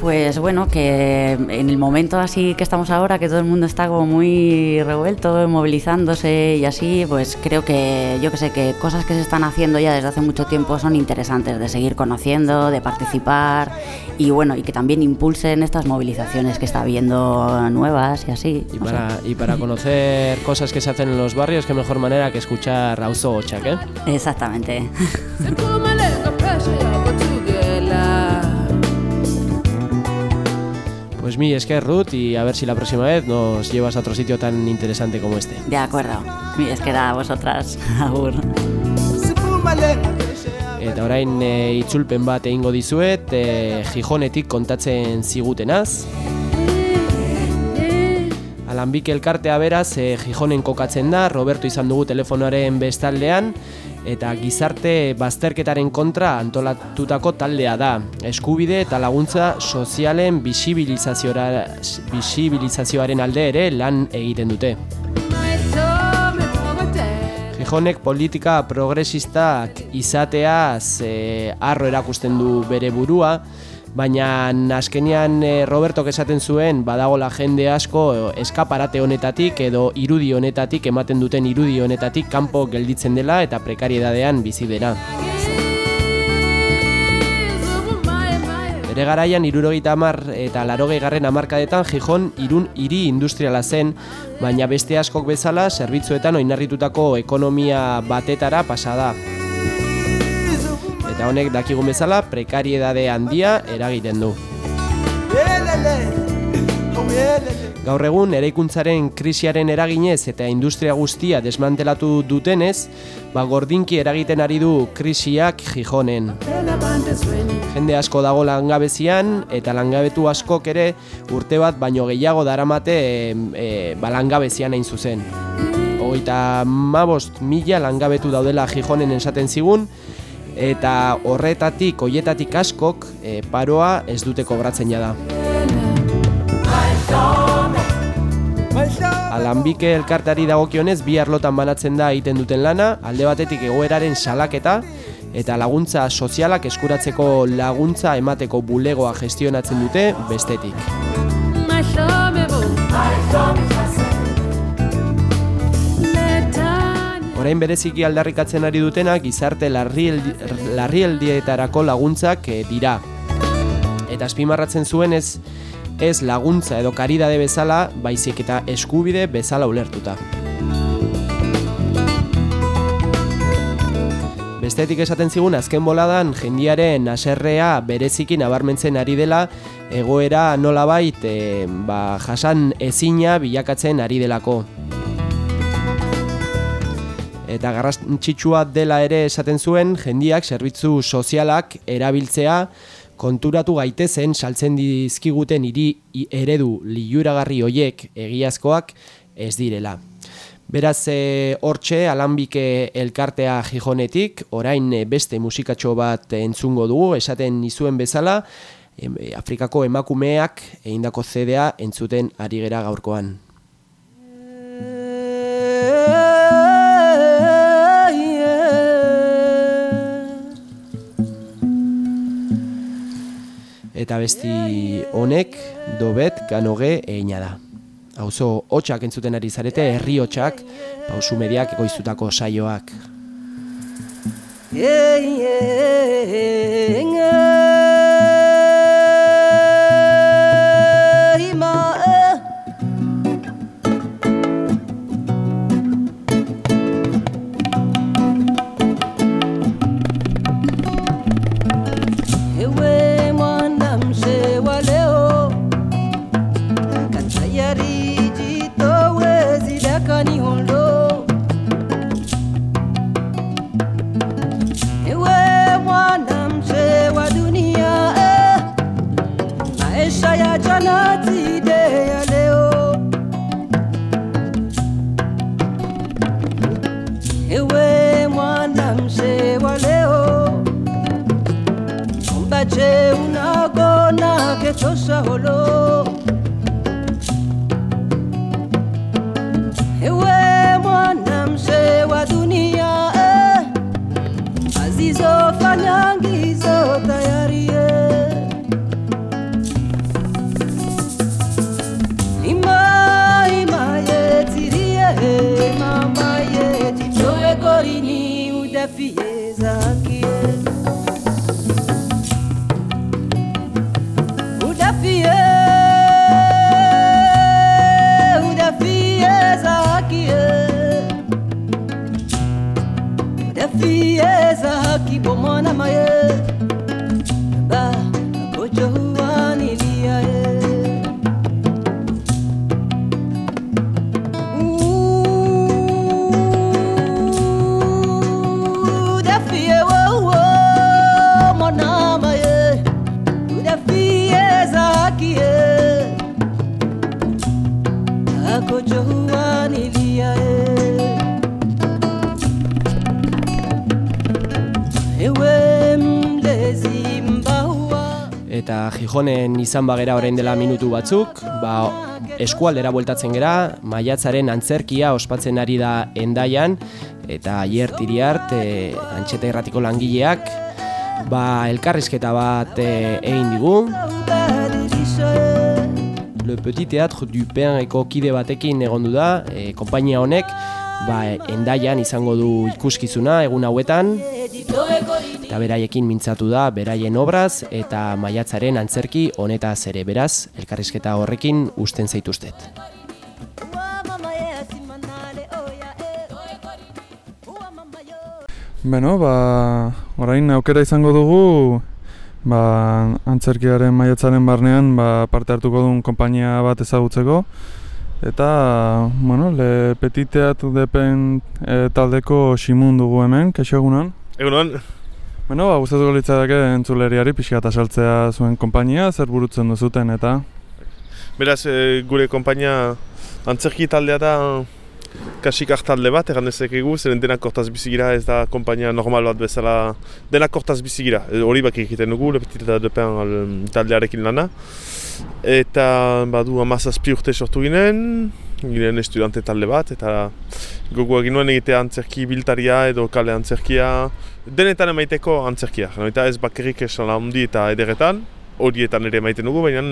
Pues bueno, que en el momento así que estamos ahora, que todo el mundo está como muy revuelto, movilizándose y así, pues creo que yo que sé que cosas que se están haciendo ya desde hace mucho tiempo son interesantes de seguir conociendo, de participar y bueno, y que también impulsen estas movilizaciones que está habiendo nuevas y así. Y para, y para conocer cosas que se hacen en los barrios, qué mejor manera que escuchar Auzo Ochak, ¿eh? Exactamente. Pues mi, es que Ruth y a ver si la próxima vez nos llevas a otro sitio tan interesante como este. De acuerdo. Mira, es que da a vosotras. Agur. Eta orain e, itzulpen bat egingo dizuet, e, Gijonetik kontatzen zigutenaz. Alanbik elkartea beraz, e, Gijonen kokatzen da, Roberto izan dugu telefonoaren bestaldean, eta gizarte bazterketaren kontra antolatutako taldea da. Eskubide eta laguntza sozialen bisibilizazioaren alde ere lan egiten dute. Gijonek politika progresistak izateaz e, arro erakusten du bere burua, baina azkenean e, Robertok esaten zuen badagola jende asko e, eskaparate honetatik edo irudi honetatik ematen duten irudi honetatik kanpo gelditzen dela eta prekariedadean bizi dena. Bere garaian irurogeita hamar eta larogei garren hamarkadetan Gijon irun hiri industriala zen, baina beste askok bezala zerbitzuetan oinarritutako ekonomia batetara pasa da. Eta honek dakigun bezala prekariedade handia eragiten du. Gaur egun eraikuntzaren krisiaren eraginez eta industria guztia desmantelatu dutenez, ba gordinki eragiten ari du krisiak Gijonen. Jende asko dago langabezian eta langabetu askok ere urte bat baino gehiago daramate e, e, ba langabezian hain zuzen. Hogeita mabost mila langabetu daudela Gijonen esaten zigun, eta horretatik, hoietatik askok e, paroa ez dute kobratzen jada. Alanbike elkarteari dagokionez bi arlotan banatzen da egiten duten lana, alde batetik egoeraren salaketa eta laguntza sozialak eskuratzeko laguntza emateko bulegoa gestionatzen dute bestetik. Orain bereziki aldarrikatzen ari dutenak gizarte larrieldietarako laguntzak eh, dira. Eta azpimarratzen zuen ez, ez laguntza edo karidade bezala, baizik eta eskubide bezala ulertuta. Bestetik esaten zigun azken boladan jendiaren aserrea bereziki nabarmentzen ari dela egoera nolabait e, ba, jasan ezina bilakatzen ari delako. Eta garrantzitsua dela ere esaten zuen jendiak zerbitzu sozialak erabiltzea konturatu gaitezen saltzen dizkiguten hiri eredu liuragarri hoiek egiazkoak ez direla. Beraz, e, hortxe, alanbike elkartea Gijonetik, orain e, beste musikatxo bat entzungo dugu, esaten nizuen bezala, e, Afrikako emakumeak egindako zedea entzuten ari gera gaurkoan. Eta besti honek dobet ganoge egina da. Auzo hotxak entzuten ari zarete, herri hotxak, pausu mediak egoiztutako saioak. Ewe c'è una gonna che ciò sa volò. E Eta Gijonen izan bagera orain dela minutu batzuk, ba, eskualdera bueltatzen gera, maiatzaren antzerkia ospatzen ari da endaian, eta aier tiriart, e, antxeta irratiko langileak, ba, elkarrizketa bat e, egin digu, Le Petit Théâtre du Pain eko kide batekin egondu da, e, konpainia honek, ba, endaian izango du ikuskizuna egun hauetan, eta beraiekin mintzatu da beraien obraz eta maiatzaren antzerki honetaz ere beraz, elkarrizketa horrekin usten zaituztet. Beno, ba, orain aukera izango dugu ba, antzerkiaren maiatzaren barnean ba, parte hartuko duen konpainia bat ezagutzeko eta, bueno, le petiteat depen e, taldeko simun dugu hemen, kaixo egunon? Egunon, Beno, ba, gustatuko litzateke entzuleriari pixka eta saltzea zuen konpainia, zer burutzen duzuten eta? Beraz e, gure konpainia antzerki taldea da kasikak talde bat, egan dezakegu, zeren denak kortaz bizigira ez da konpainia normal bat bezala denak kortaz bizigira, E, hori bak egiten dugu, lepetita depen al, taldearekin lana. Eta badu amazazpi urte sortu ginen, ginen estudante talde bat, eta gogoa ginuen egitea antzerki biltaria edo kale antzerkia, denetan emaiteko antzerkia, eta ez bakarrik esan handi eta ederetan, horietan ere emaiten dugu, baina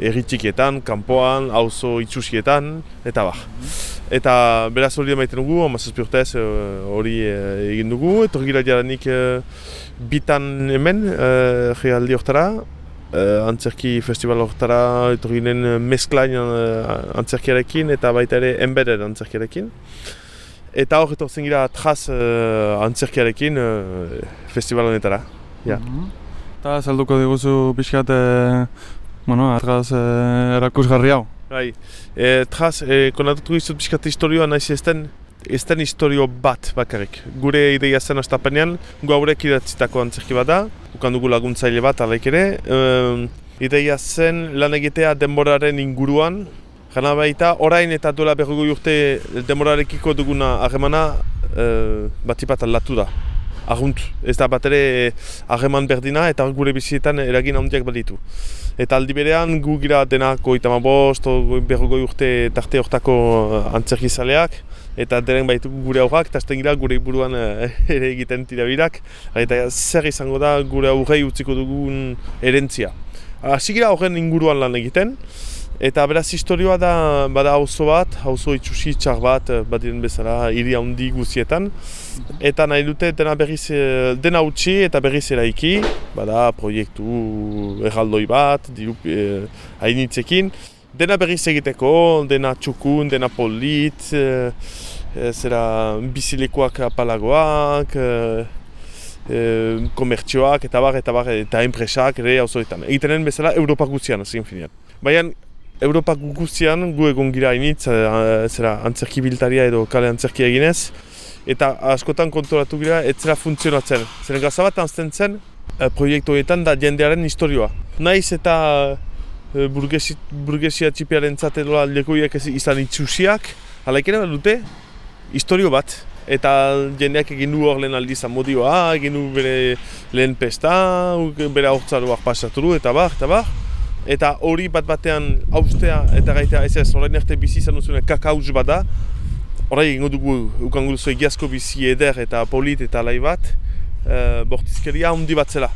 herri txikietan, kanpoan, auzo itxusietan, eta bar. Eta beraz hori emaiten dugu, amazazpi urtez eh, hori eh, egin dugu, etorri gira jaranik eh, bitan hemen, uh, gehaldi hortara, uh, antzerki festival hortara etorri ginen eh, mesklain uh, antzerkiarekin eta baita ere embedded antzerkiarekin. Eta hor etortzen gira traz uh, antzerkiarekin uh, festival honetara. Ja. Eta salduko diguzu pixkat, e, bueno, atraz e, erakusgarri hau. Bai, e, traz, e, kontatuko dizut pixkat historioa naiz ez den, ez den historio bat bakarrik. Gure ideia zen astapenean, gu haurek idatzitako antzerki bat da, ukan dugu laguntzaile bat alaik ere. Um, ideia zen lan egitea denboraren inguruan, Gana baita, orain eta duela berrogoi urte denborarekiko duguna harremana uh, batipat aldatu da. Arrunt, ez da bat ere harreman berdina eta gure bizietan eragin handiak baditu. Eta aldi berean gu gira denak goita bost, berrogoi urte tarte hortako eh, antzerkizaleak eta deren baitu gure aurrak, eta azten gira gure buruan eh, ere egiten tirabirak. Eta zer izango da gure aurrei utziko dugun erentzia. Hasi gira horren inguruan lan egiten, Eta beraz historioa da bada auzo bat, auzo itxusi txar bat, eh, badiren bezala hiri handi guzietan. Eta nahi dute dena berriz, eh, dena utzi eta berriz eraiki, bada proiektu erraldoi bat, diru eh, hainitzekin. Dena berriz egiteko, dena txukun, dena polit, eh, eh, zera bizilekoak apalagoak, eh, eh, komertzioak eta bar, eta bar, eta enpresak ere auzoetan. Egitenen bezala Europa guztian, azken finean. Baina Europa guztian gu egon gira hainitz, eh, zera antzerki biltaria edo kale antzerkia eginez, eta askotan konturatu gira ez zera funtzionatzen. Zeren gauza bat anzten zen, proiektu horietan da jendearen historioa. Naiz eta burgesi, burgesia txipiaren zatedola lekoiak izan itxusiak, alaikera dute historio bat. Eta jendeak egin du hor lehen aldiz amodioa, egin du bere lehen pesta, bere haurtzaroak pasatu du, eta bar, eta bar. Eta hori bat batean haustea eta gaitea ez ez, orain arte bizi izan duzune kakauz bat da. Horai egingo dugu, ukango duzu egiazko bizi eder eta polit eta alai bat, e, bortizkeria handi bat zela,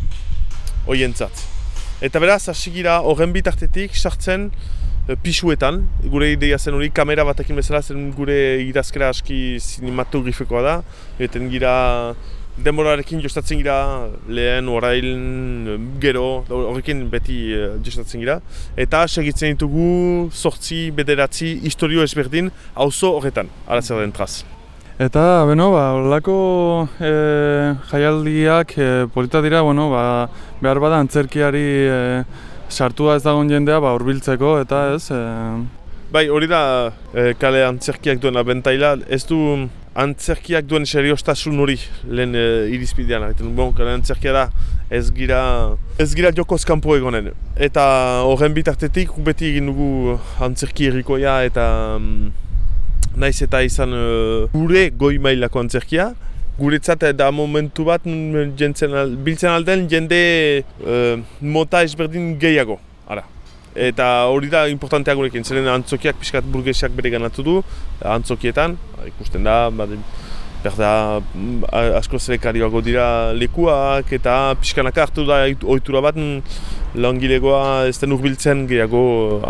hoientzat. Eta beraz, hasi gira horren bitartetik sartzen e, pisuetan, gure ideia zen hori kamera batekin bezala zen gure idazkera aski cinematografikoa da, eten gira denborarekin jostatzen gira, lehen, orain, gero, horrekin beti uh, jostatzen gira. Eta segitzen ditugu sortzi, bederatzi, historio ezberdin, auzo horretan, ara zer den traz. Eta, beno, ba, olako e, jaialdiak e, polita dira, bueno, ba, behar bada antzerkiari e, sartua ez dagoen jendea, ba, urbiltzeko, eta ez... E... Bai, hori da e, kale antzerkiak duen abentaila, ez du antzerkiak duen seriostasun hori lehen e, irizpidean. Eta, bon, kale antzerkia da ez gira, ez gira jokoz kanpo egonen. Eta horren bitartetik, beti egin dugu antzerki errikoia eta mm, naiz eta izan uh, gure goi mailako antzerkia. Guretzat da momentu bat mm, jentzen al, biltzen alden jende uh, mota ezberdin gehiago. Ara. Eta hori da importantea gurekin, zeren antzokiak pixkat burgesiak bere ganatu du, antzokietan, ikusten da, bade, berda mm, asko zelekarioago dira lekuak eta pixkanaka hartu da ohitura bat mm, langilegoa ez den urbiltzen gehiago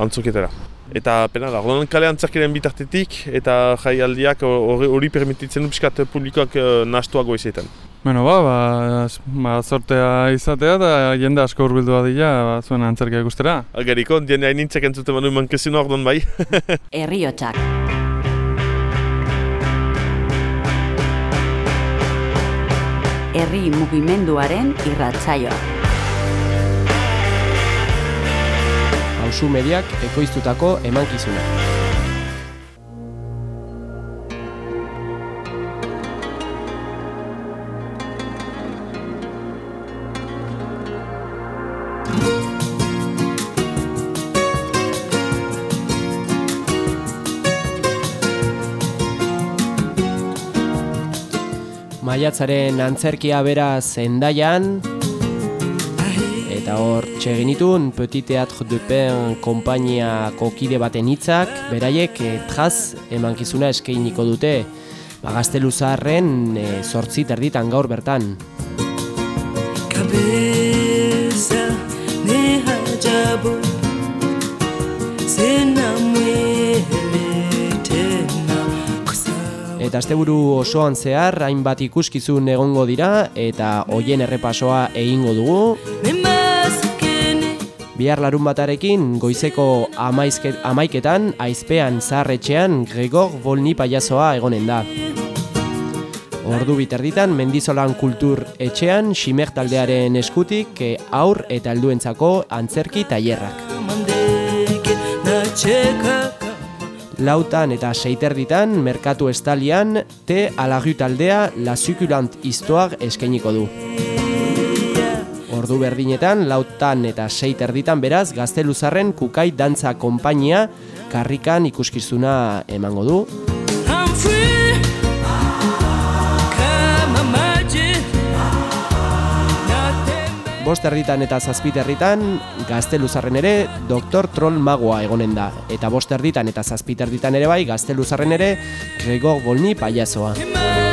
antzokietara. Eta pena da, orduan kale antzerkiren bitartetik eta jaialdiak hori permititzen du pixkat publikoak eh, nahastuago izaten. Bueno, ba, ba, ba, sortea izatea eta jende asko urbildua dira ba, zuen antzerkia ikustera. Algeriko, jende hain entzuten badu mankezino orduan bai. Herriotsak. Herri mugimenduaren irratsaioa. Hauzu mediak ekoiztutako emankizuna. Maiatzaren antzerkia beraz endaian eta hor txeginitun Petit Théâtre de Pain konpainiako kide baten hitzak beraiek e, traz emankizuna eskainiko dute ba, gaztelu zaharren e, sortzi terditan gaur bertan. kabisa ni hajabu eta asteburu osoan zehar hainbat ikuskizun egongo dira eta hoien errepasoa egingo dugu. Bihar larun batarekin goizeko amaiketan aizpean zaharretxean Gregor Volni paiazoa egonen da. Ordu biterditan Mendizolan kultur etxean Ximer taldearen eskutik eh, aur eta helduentzako antzerki tailerrak. Lautan eta seiterditan Merkatu Estalian T. Alagu taldea La Succulent Histoire eskainiko du. Ordu berdinetan, lautan eta seiterditan beraz, gazteluzarren kukai dantza konpainia karrikan ikuskizuna emango du. Bost erditan eta zazpit erditan, gazteluzarren ere, Dr. Troll Magoa egonen da. Eta bost erditan eta zazpit erditan ere bai, gazteluzarren ere, Gregor Bolni paiazoa.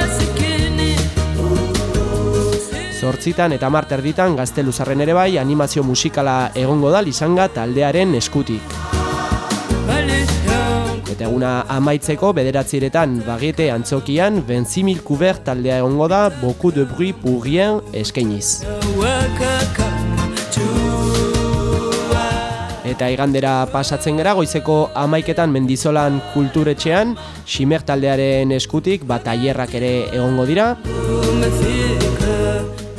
Zortzitan eta mart erditan, gazteluzarren ere bai, animazio musikala egongo da Lisanga taldearen eskutik. Eta eguna amaitzeko bederatziretan bagiete antzokian Benzimil Kuber taldea egongo da Boku de Bruit pour rien eskainiz. Eta igandera pasatzen gara goizeko amaiketan mendizolan kulturetxean Ximer taldearen eskutik bat ere egongo dira.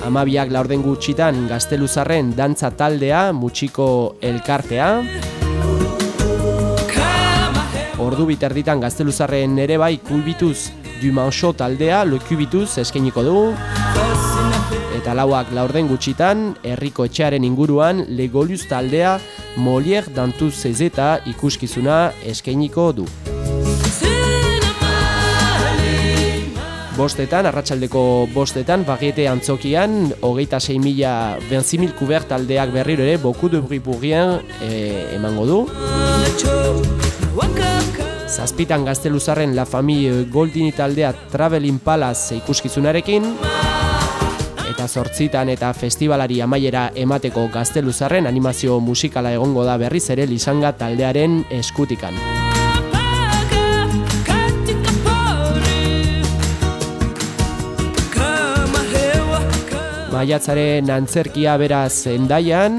Amabiak laurden gutxitan gazteluzarren dantza taldea, mutxiko elkartea. Ordu biterditan gazteluzarren ere bai kubituz du manxo taldea, lo kubituz eskainiko du. Eta lauak laurden gutxitan, herriko etxearen inguruan legoluz taldea Molière dantu zezeta ikuskizuna eskainiko du. Bostetan, arratsaldeko bostetan, bagiete antzokian, hogeita 6 mila benzimil kubert taldeak berriro ere, boku de bripurrien e, emango du. Zazpitan gazteluzarren La Famille Goldini taldea Traveling Palace ikuskizunarekin. Eta zortzitan eta festivalari amaiera emateko gazteluzarren animazio musikala egongo da berriz ere Lisanga taldearen eskutikan. Maiatzaren antzerkia beraz endaian.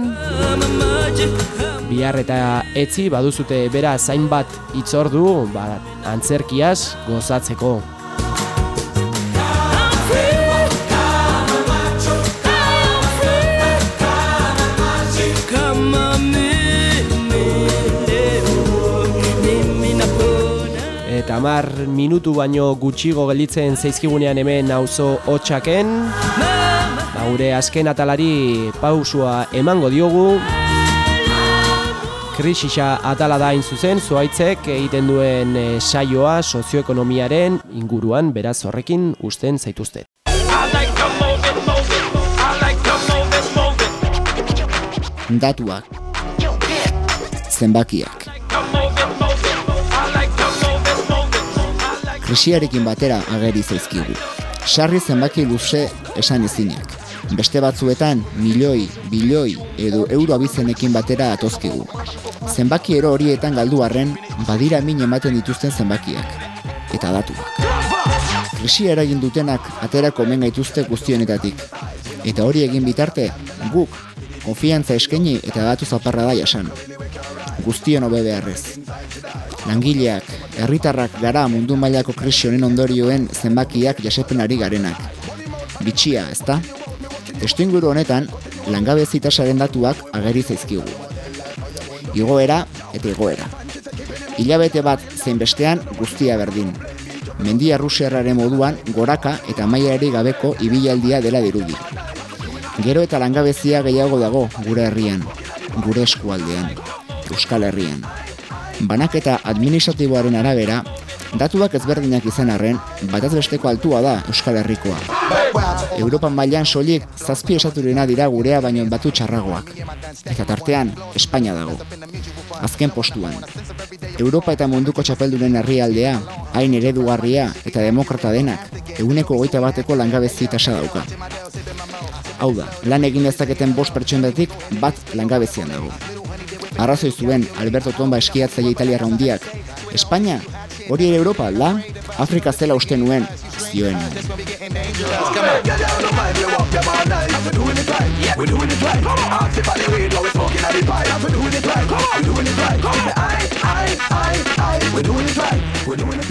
Bihar eta etzi baduzute beraz hainbat itzordu ba, antzerkiaz gozatzeko Eta mar minutu baino gutxigo gelditzen zaizkigunean hemen auzo hotxaken. Ba, Gure azken atalari pausua emango diogu. Krisisa atala da zuzen, zuaitzek egiten duen eh, saioa sozioekonomiaren inguruan beraz horrekin usten zaituzte. Datuak. Zenbakiak Krisiarekin batera ageri zaizkigu. Sarri zenbaki luze esan ezinak. Beste batzuetan milioi, bilioi edo euro abizenekin batera atozkigu. Zenbaki ero horietan galdu arren, badira min ematen dituzten zenbakiak. Eta datuak. Krisia eragin dutenak aterako omen gaituzte guztionetatik. Eta hori egin bitarte, guk, konfiantza eskaini eta datu zaparra da jasan. Guztion hobe beharrez. Langileak, herritarrak gara mundu mailako krisi honen ondorioen zenbakiak jasepenari garenak. Bitxia, ezta? Testuinguru honetan, langabezi tasaren datuak ageri zaizkigu. Igoera eta igoera. Hilabete bat zein bestean guztia berdin. Mendia Rusiarraren moduan goraka eta mailari gabeko ibilaldia dela dirudi. Gero eta langabezia gehiago dago gure herrian, gure eskualdean, Euskal Herrian. Banaketa administratiboaren arabera, datuak ezberdinak izan arren, bataz besteko altua da Euskal Herrikoa. Europan mailan soilik zazpi esaturena dira gurea baino batu txarragoak. Eta tartean, Espainia dago. Azken postuan. Europa eta munduko txapeldunen herrialdea, hain eredugarria eta demokrata denak, eguneko goita bateko langabezi tasa dauka. Hau da, lan egin dezaketen bost pertsonetatik bat langabezian dago. Arrazoi zuen Alberto Tomba eskiatzaile italiarra hundiak. Espainia, hori ere Europa, da? Afrika zela uste nuen, zioen.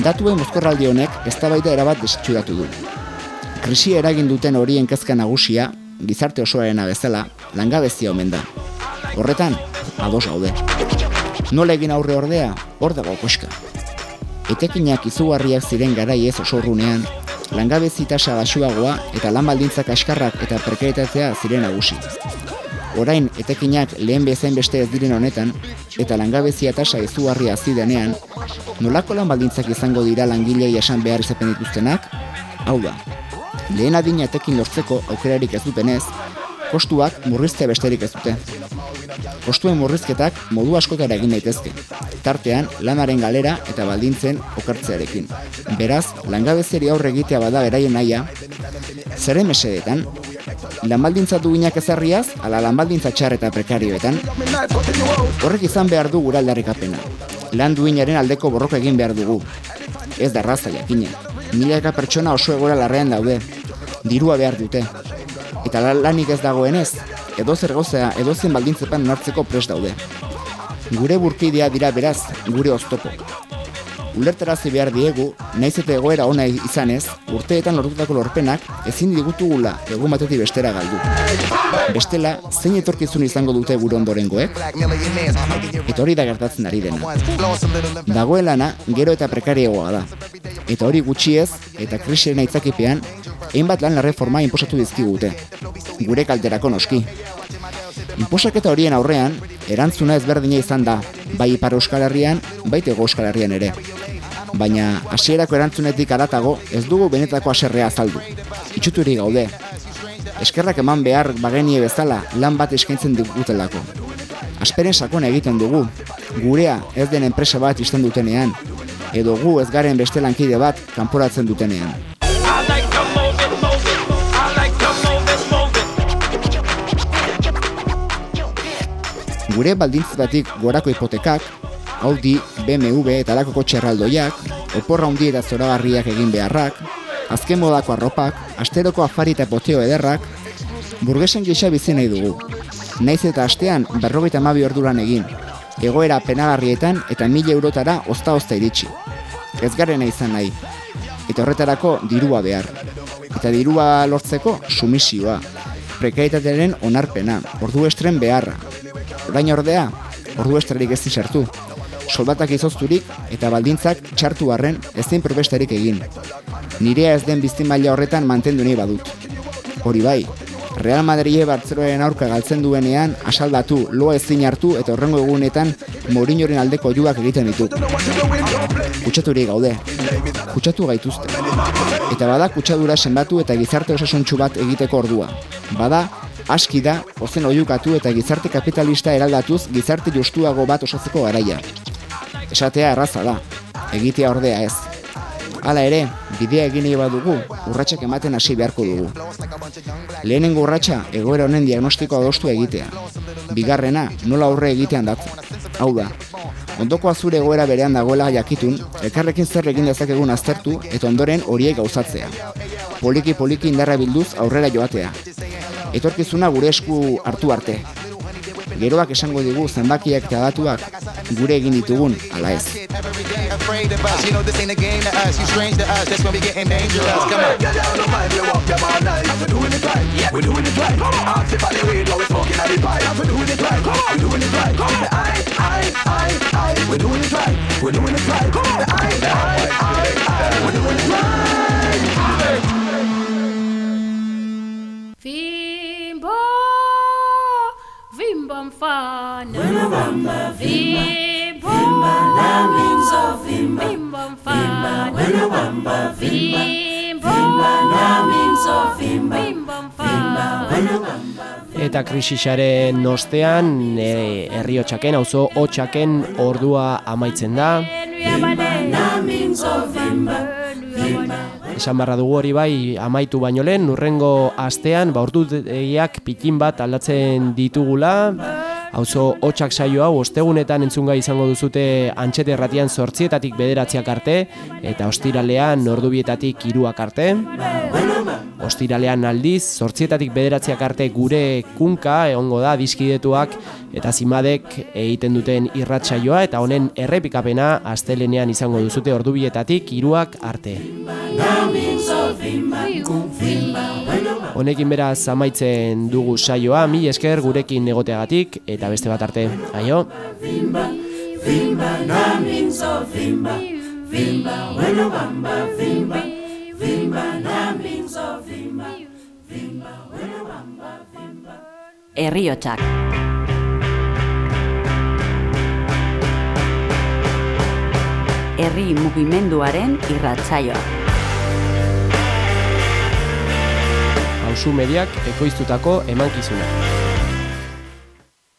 Datuen mozkorraldi honek eztabaida erabat desitxuratu du. Krisia eragin duten horien kezka nagusia, gizarte osoarena bezala, langabezia omen da. Horretan, ados gaude. Nola egin aurre ordea, hor dago koska. Etekinak izugarriak ziren garaiez osorrunean, langabezi tasa basuagoa eta lan baldintzak askarrak eta prekarietatea ziren nagusi. Orain etekinak lehen bezain beste ez diren honetan, eta langabezia tasa izugarria hazi denean, nolako lan baldintzak izango dira langilei esan behar izaten dituztenak? Hau da, lehen adina etekin lortzeko aukerarik ez dutenez, kostuak murriztea besterik ez dute. Kostuen murrizketak modu askotara egin daitezke, tartean lanaren galera eta baldintzen okartzearekin. Beraz, langabezeri aurre egitea bada beraien naia, zeren mesedetan, lanbaldintza duinak ezarriaz, ala lanbaldintza txar eta prekarioetan, horrek izan behar du gura aldarrikapena. Lan duinaren aldeko borroka egin behar dugu. Ez da raza jakina. Milaka pertsona oso egora larrean daude. Dirua behar dute. Eta la- lanik ez dagoenez, edo zer gozea edozen baldintzepan nartzeko prest daude. Gure burkidea dira beraz, gure oztopo. Ulertarazi behar diegu, naiz eta egoera ona izanez, urteetan lortutako lorpenak ezin digutugula egun batetik bestera galdu. Bestela, zein etorkizun izango dute gure ondorengoek? Eta hori da gertatzen ari dena. Dagoen lana, gero eta prekariegoa da. Eta hori gutxiez, eta krisiaren aitzakipean, hainbat lan reforma inposatu dizkigute. Gure kalterako noski. Inposaketa horien aurrean, erantzuna ezberdina izan da, bai ipar euskal herrian, baita hego euskal herrian ere. Baina, hasierako erantzunetik aratago, ez dugu benetako aserrea azaldu. Itxuturi gaude. Eskerrak eman behar bagenie bezala lan bat eskaintzen digutelako. Asperen sakona egiten dugu, gurea ez den enpresa bat izten dutenean, edo gu ez garen beste lankide bat kanporatzen dutenean. Gure baldintzatik gorako hipotekak, Audi, BMW eta alako kotxe erraldoiak, oporra handi eta zoragarriak egin beharrak, azken modako arropak, asteroko afari eta poteo ederrak, burgesen gisa bizi nahi dugu. Naiz eta astean berrogeita hamabi orduran egin, egoera penagarrietan eta mila eurotara ozta-ozta iritsi. Ez garen izan nahi, eta horretarako dirua behar. Eta dirua lortzeko sumisioa, prekaitatearen onarpena, ordu estren beharra. Orain ordea, ordu estrerik ez sartu. Soldatak izozturik eta baldintzak txartu arren ezin probestarik egin. Nirea ez den bizti maila horretan mantendu nahi badut. Hori bai, Real Madrid Bartzeloaren aurka galtzen duenean asaldatu, loa ezin hartu eta horrengo egunetan Mourinhoren aldeko joak egiten ditu. Kutsaturik gaude, kutsatu gaituzte. Eta bada kutsadura senbatu eta gizarte osasuntsu bat egiteko ordua. Bada, aski da, ozen oiukatu eta gizarte kapitalista eraldatuz gizarte justuago bat osatzeko garaia. Esatea erraza da, egitea ordea ez. Hala ere, bidea egin badugu, urratsak ematen hasi beharko dugu. Lehenengo urratsa egoera honen diagnostikoa adostu egitea. Bigarrena, nola aurre egitean datza. Hau da, ondoko azure egoera berean dagoela jakitun, elkarrekin zer egin dezakegun aztertu eta ondoren horiek gauzatzea. Poliki poliki indarra bilduz aurrera joatea. Etorkizuna gure esku hartu arte. Geroak esango digu zenbakiak eta datuak gure egin ditugun ala ez. afraid mfana Wena Vimbo, la minzo vimba. vimbo mfana Wena bamba, vimba. Vimbo, la minzo vimba. vimbo mfana Eta krisisaren ostean, e, herri hotxaken, auzo hotxaken ordua amaitzen da. Vimba. Esan barra dugu hori bai amaitu baino lehen, urrengo astean, ba ordutegiak pikin bat aldatzen ditugula, Auzo hotxak saio hau ostegunetan entzungai izango duzute antxete erratian sortzietatik bederatziak arte eta ostiralean ordubietatik hiruak arte. Ostiralean aldiz, sortzietatik bederatziak arte gure kunka egongo da diskidetuak eta zimadek egiten duten irratsaioa eta honen errepikapena astelenean izango duzute ordubietatik hiruak arte. Honekin beraz amaitzen dugu saioa, mi esker gurekin egoteagatik eta beste bat arte. Aio! Vimba, vimba, na means of vimba, vimba, bueno bamba, vimba, vimba, na means of vimba, vimba, bueno bamba, vimba. Herriotsak. Herri mugimenduaren irratsaioa. Hauzu mediak ekoiztutako emankizuna.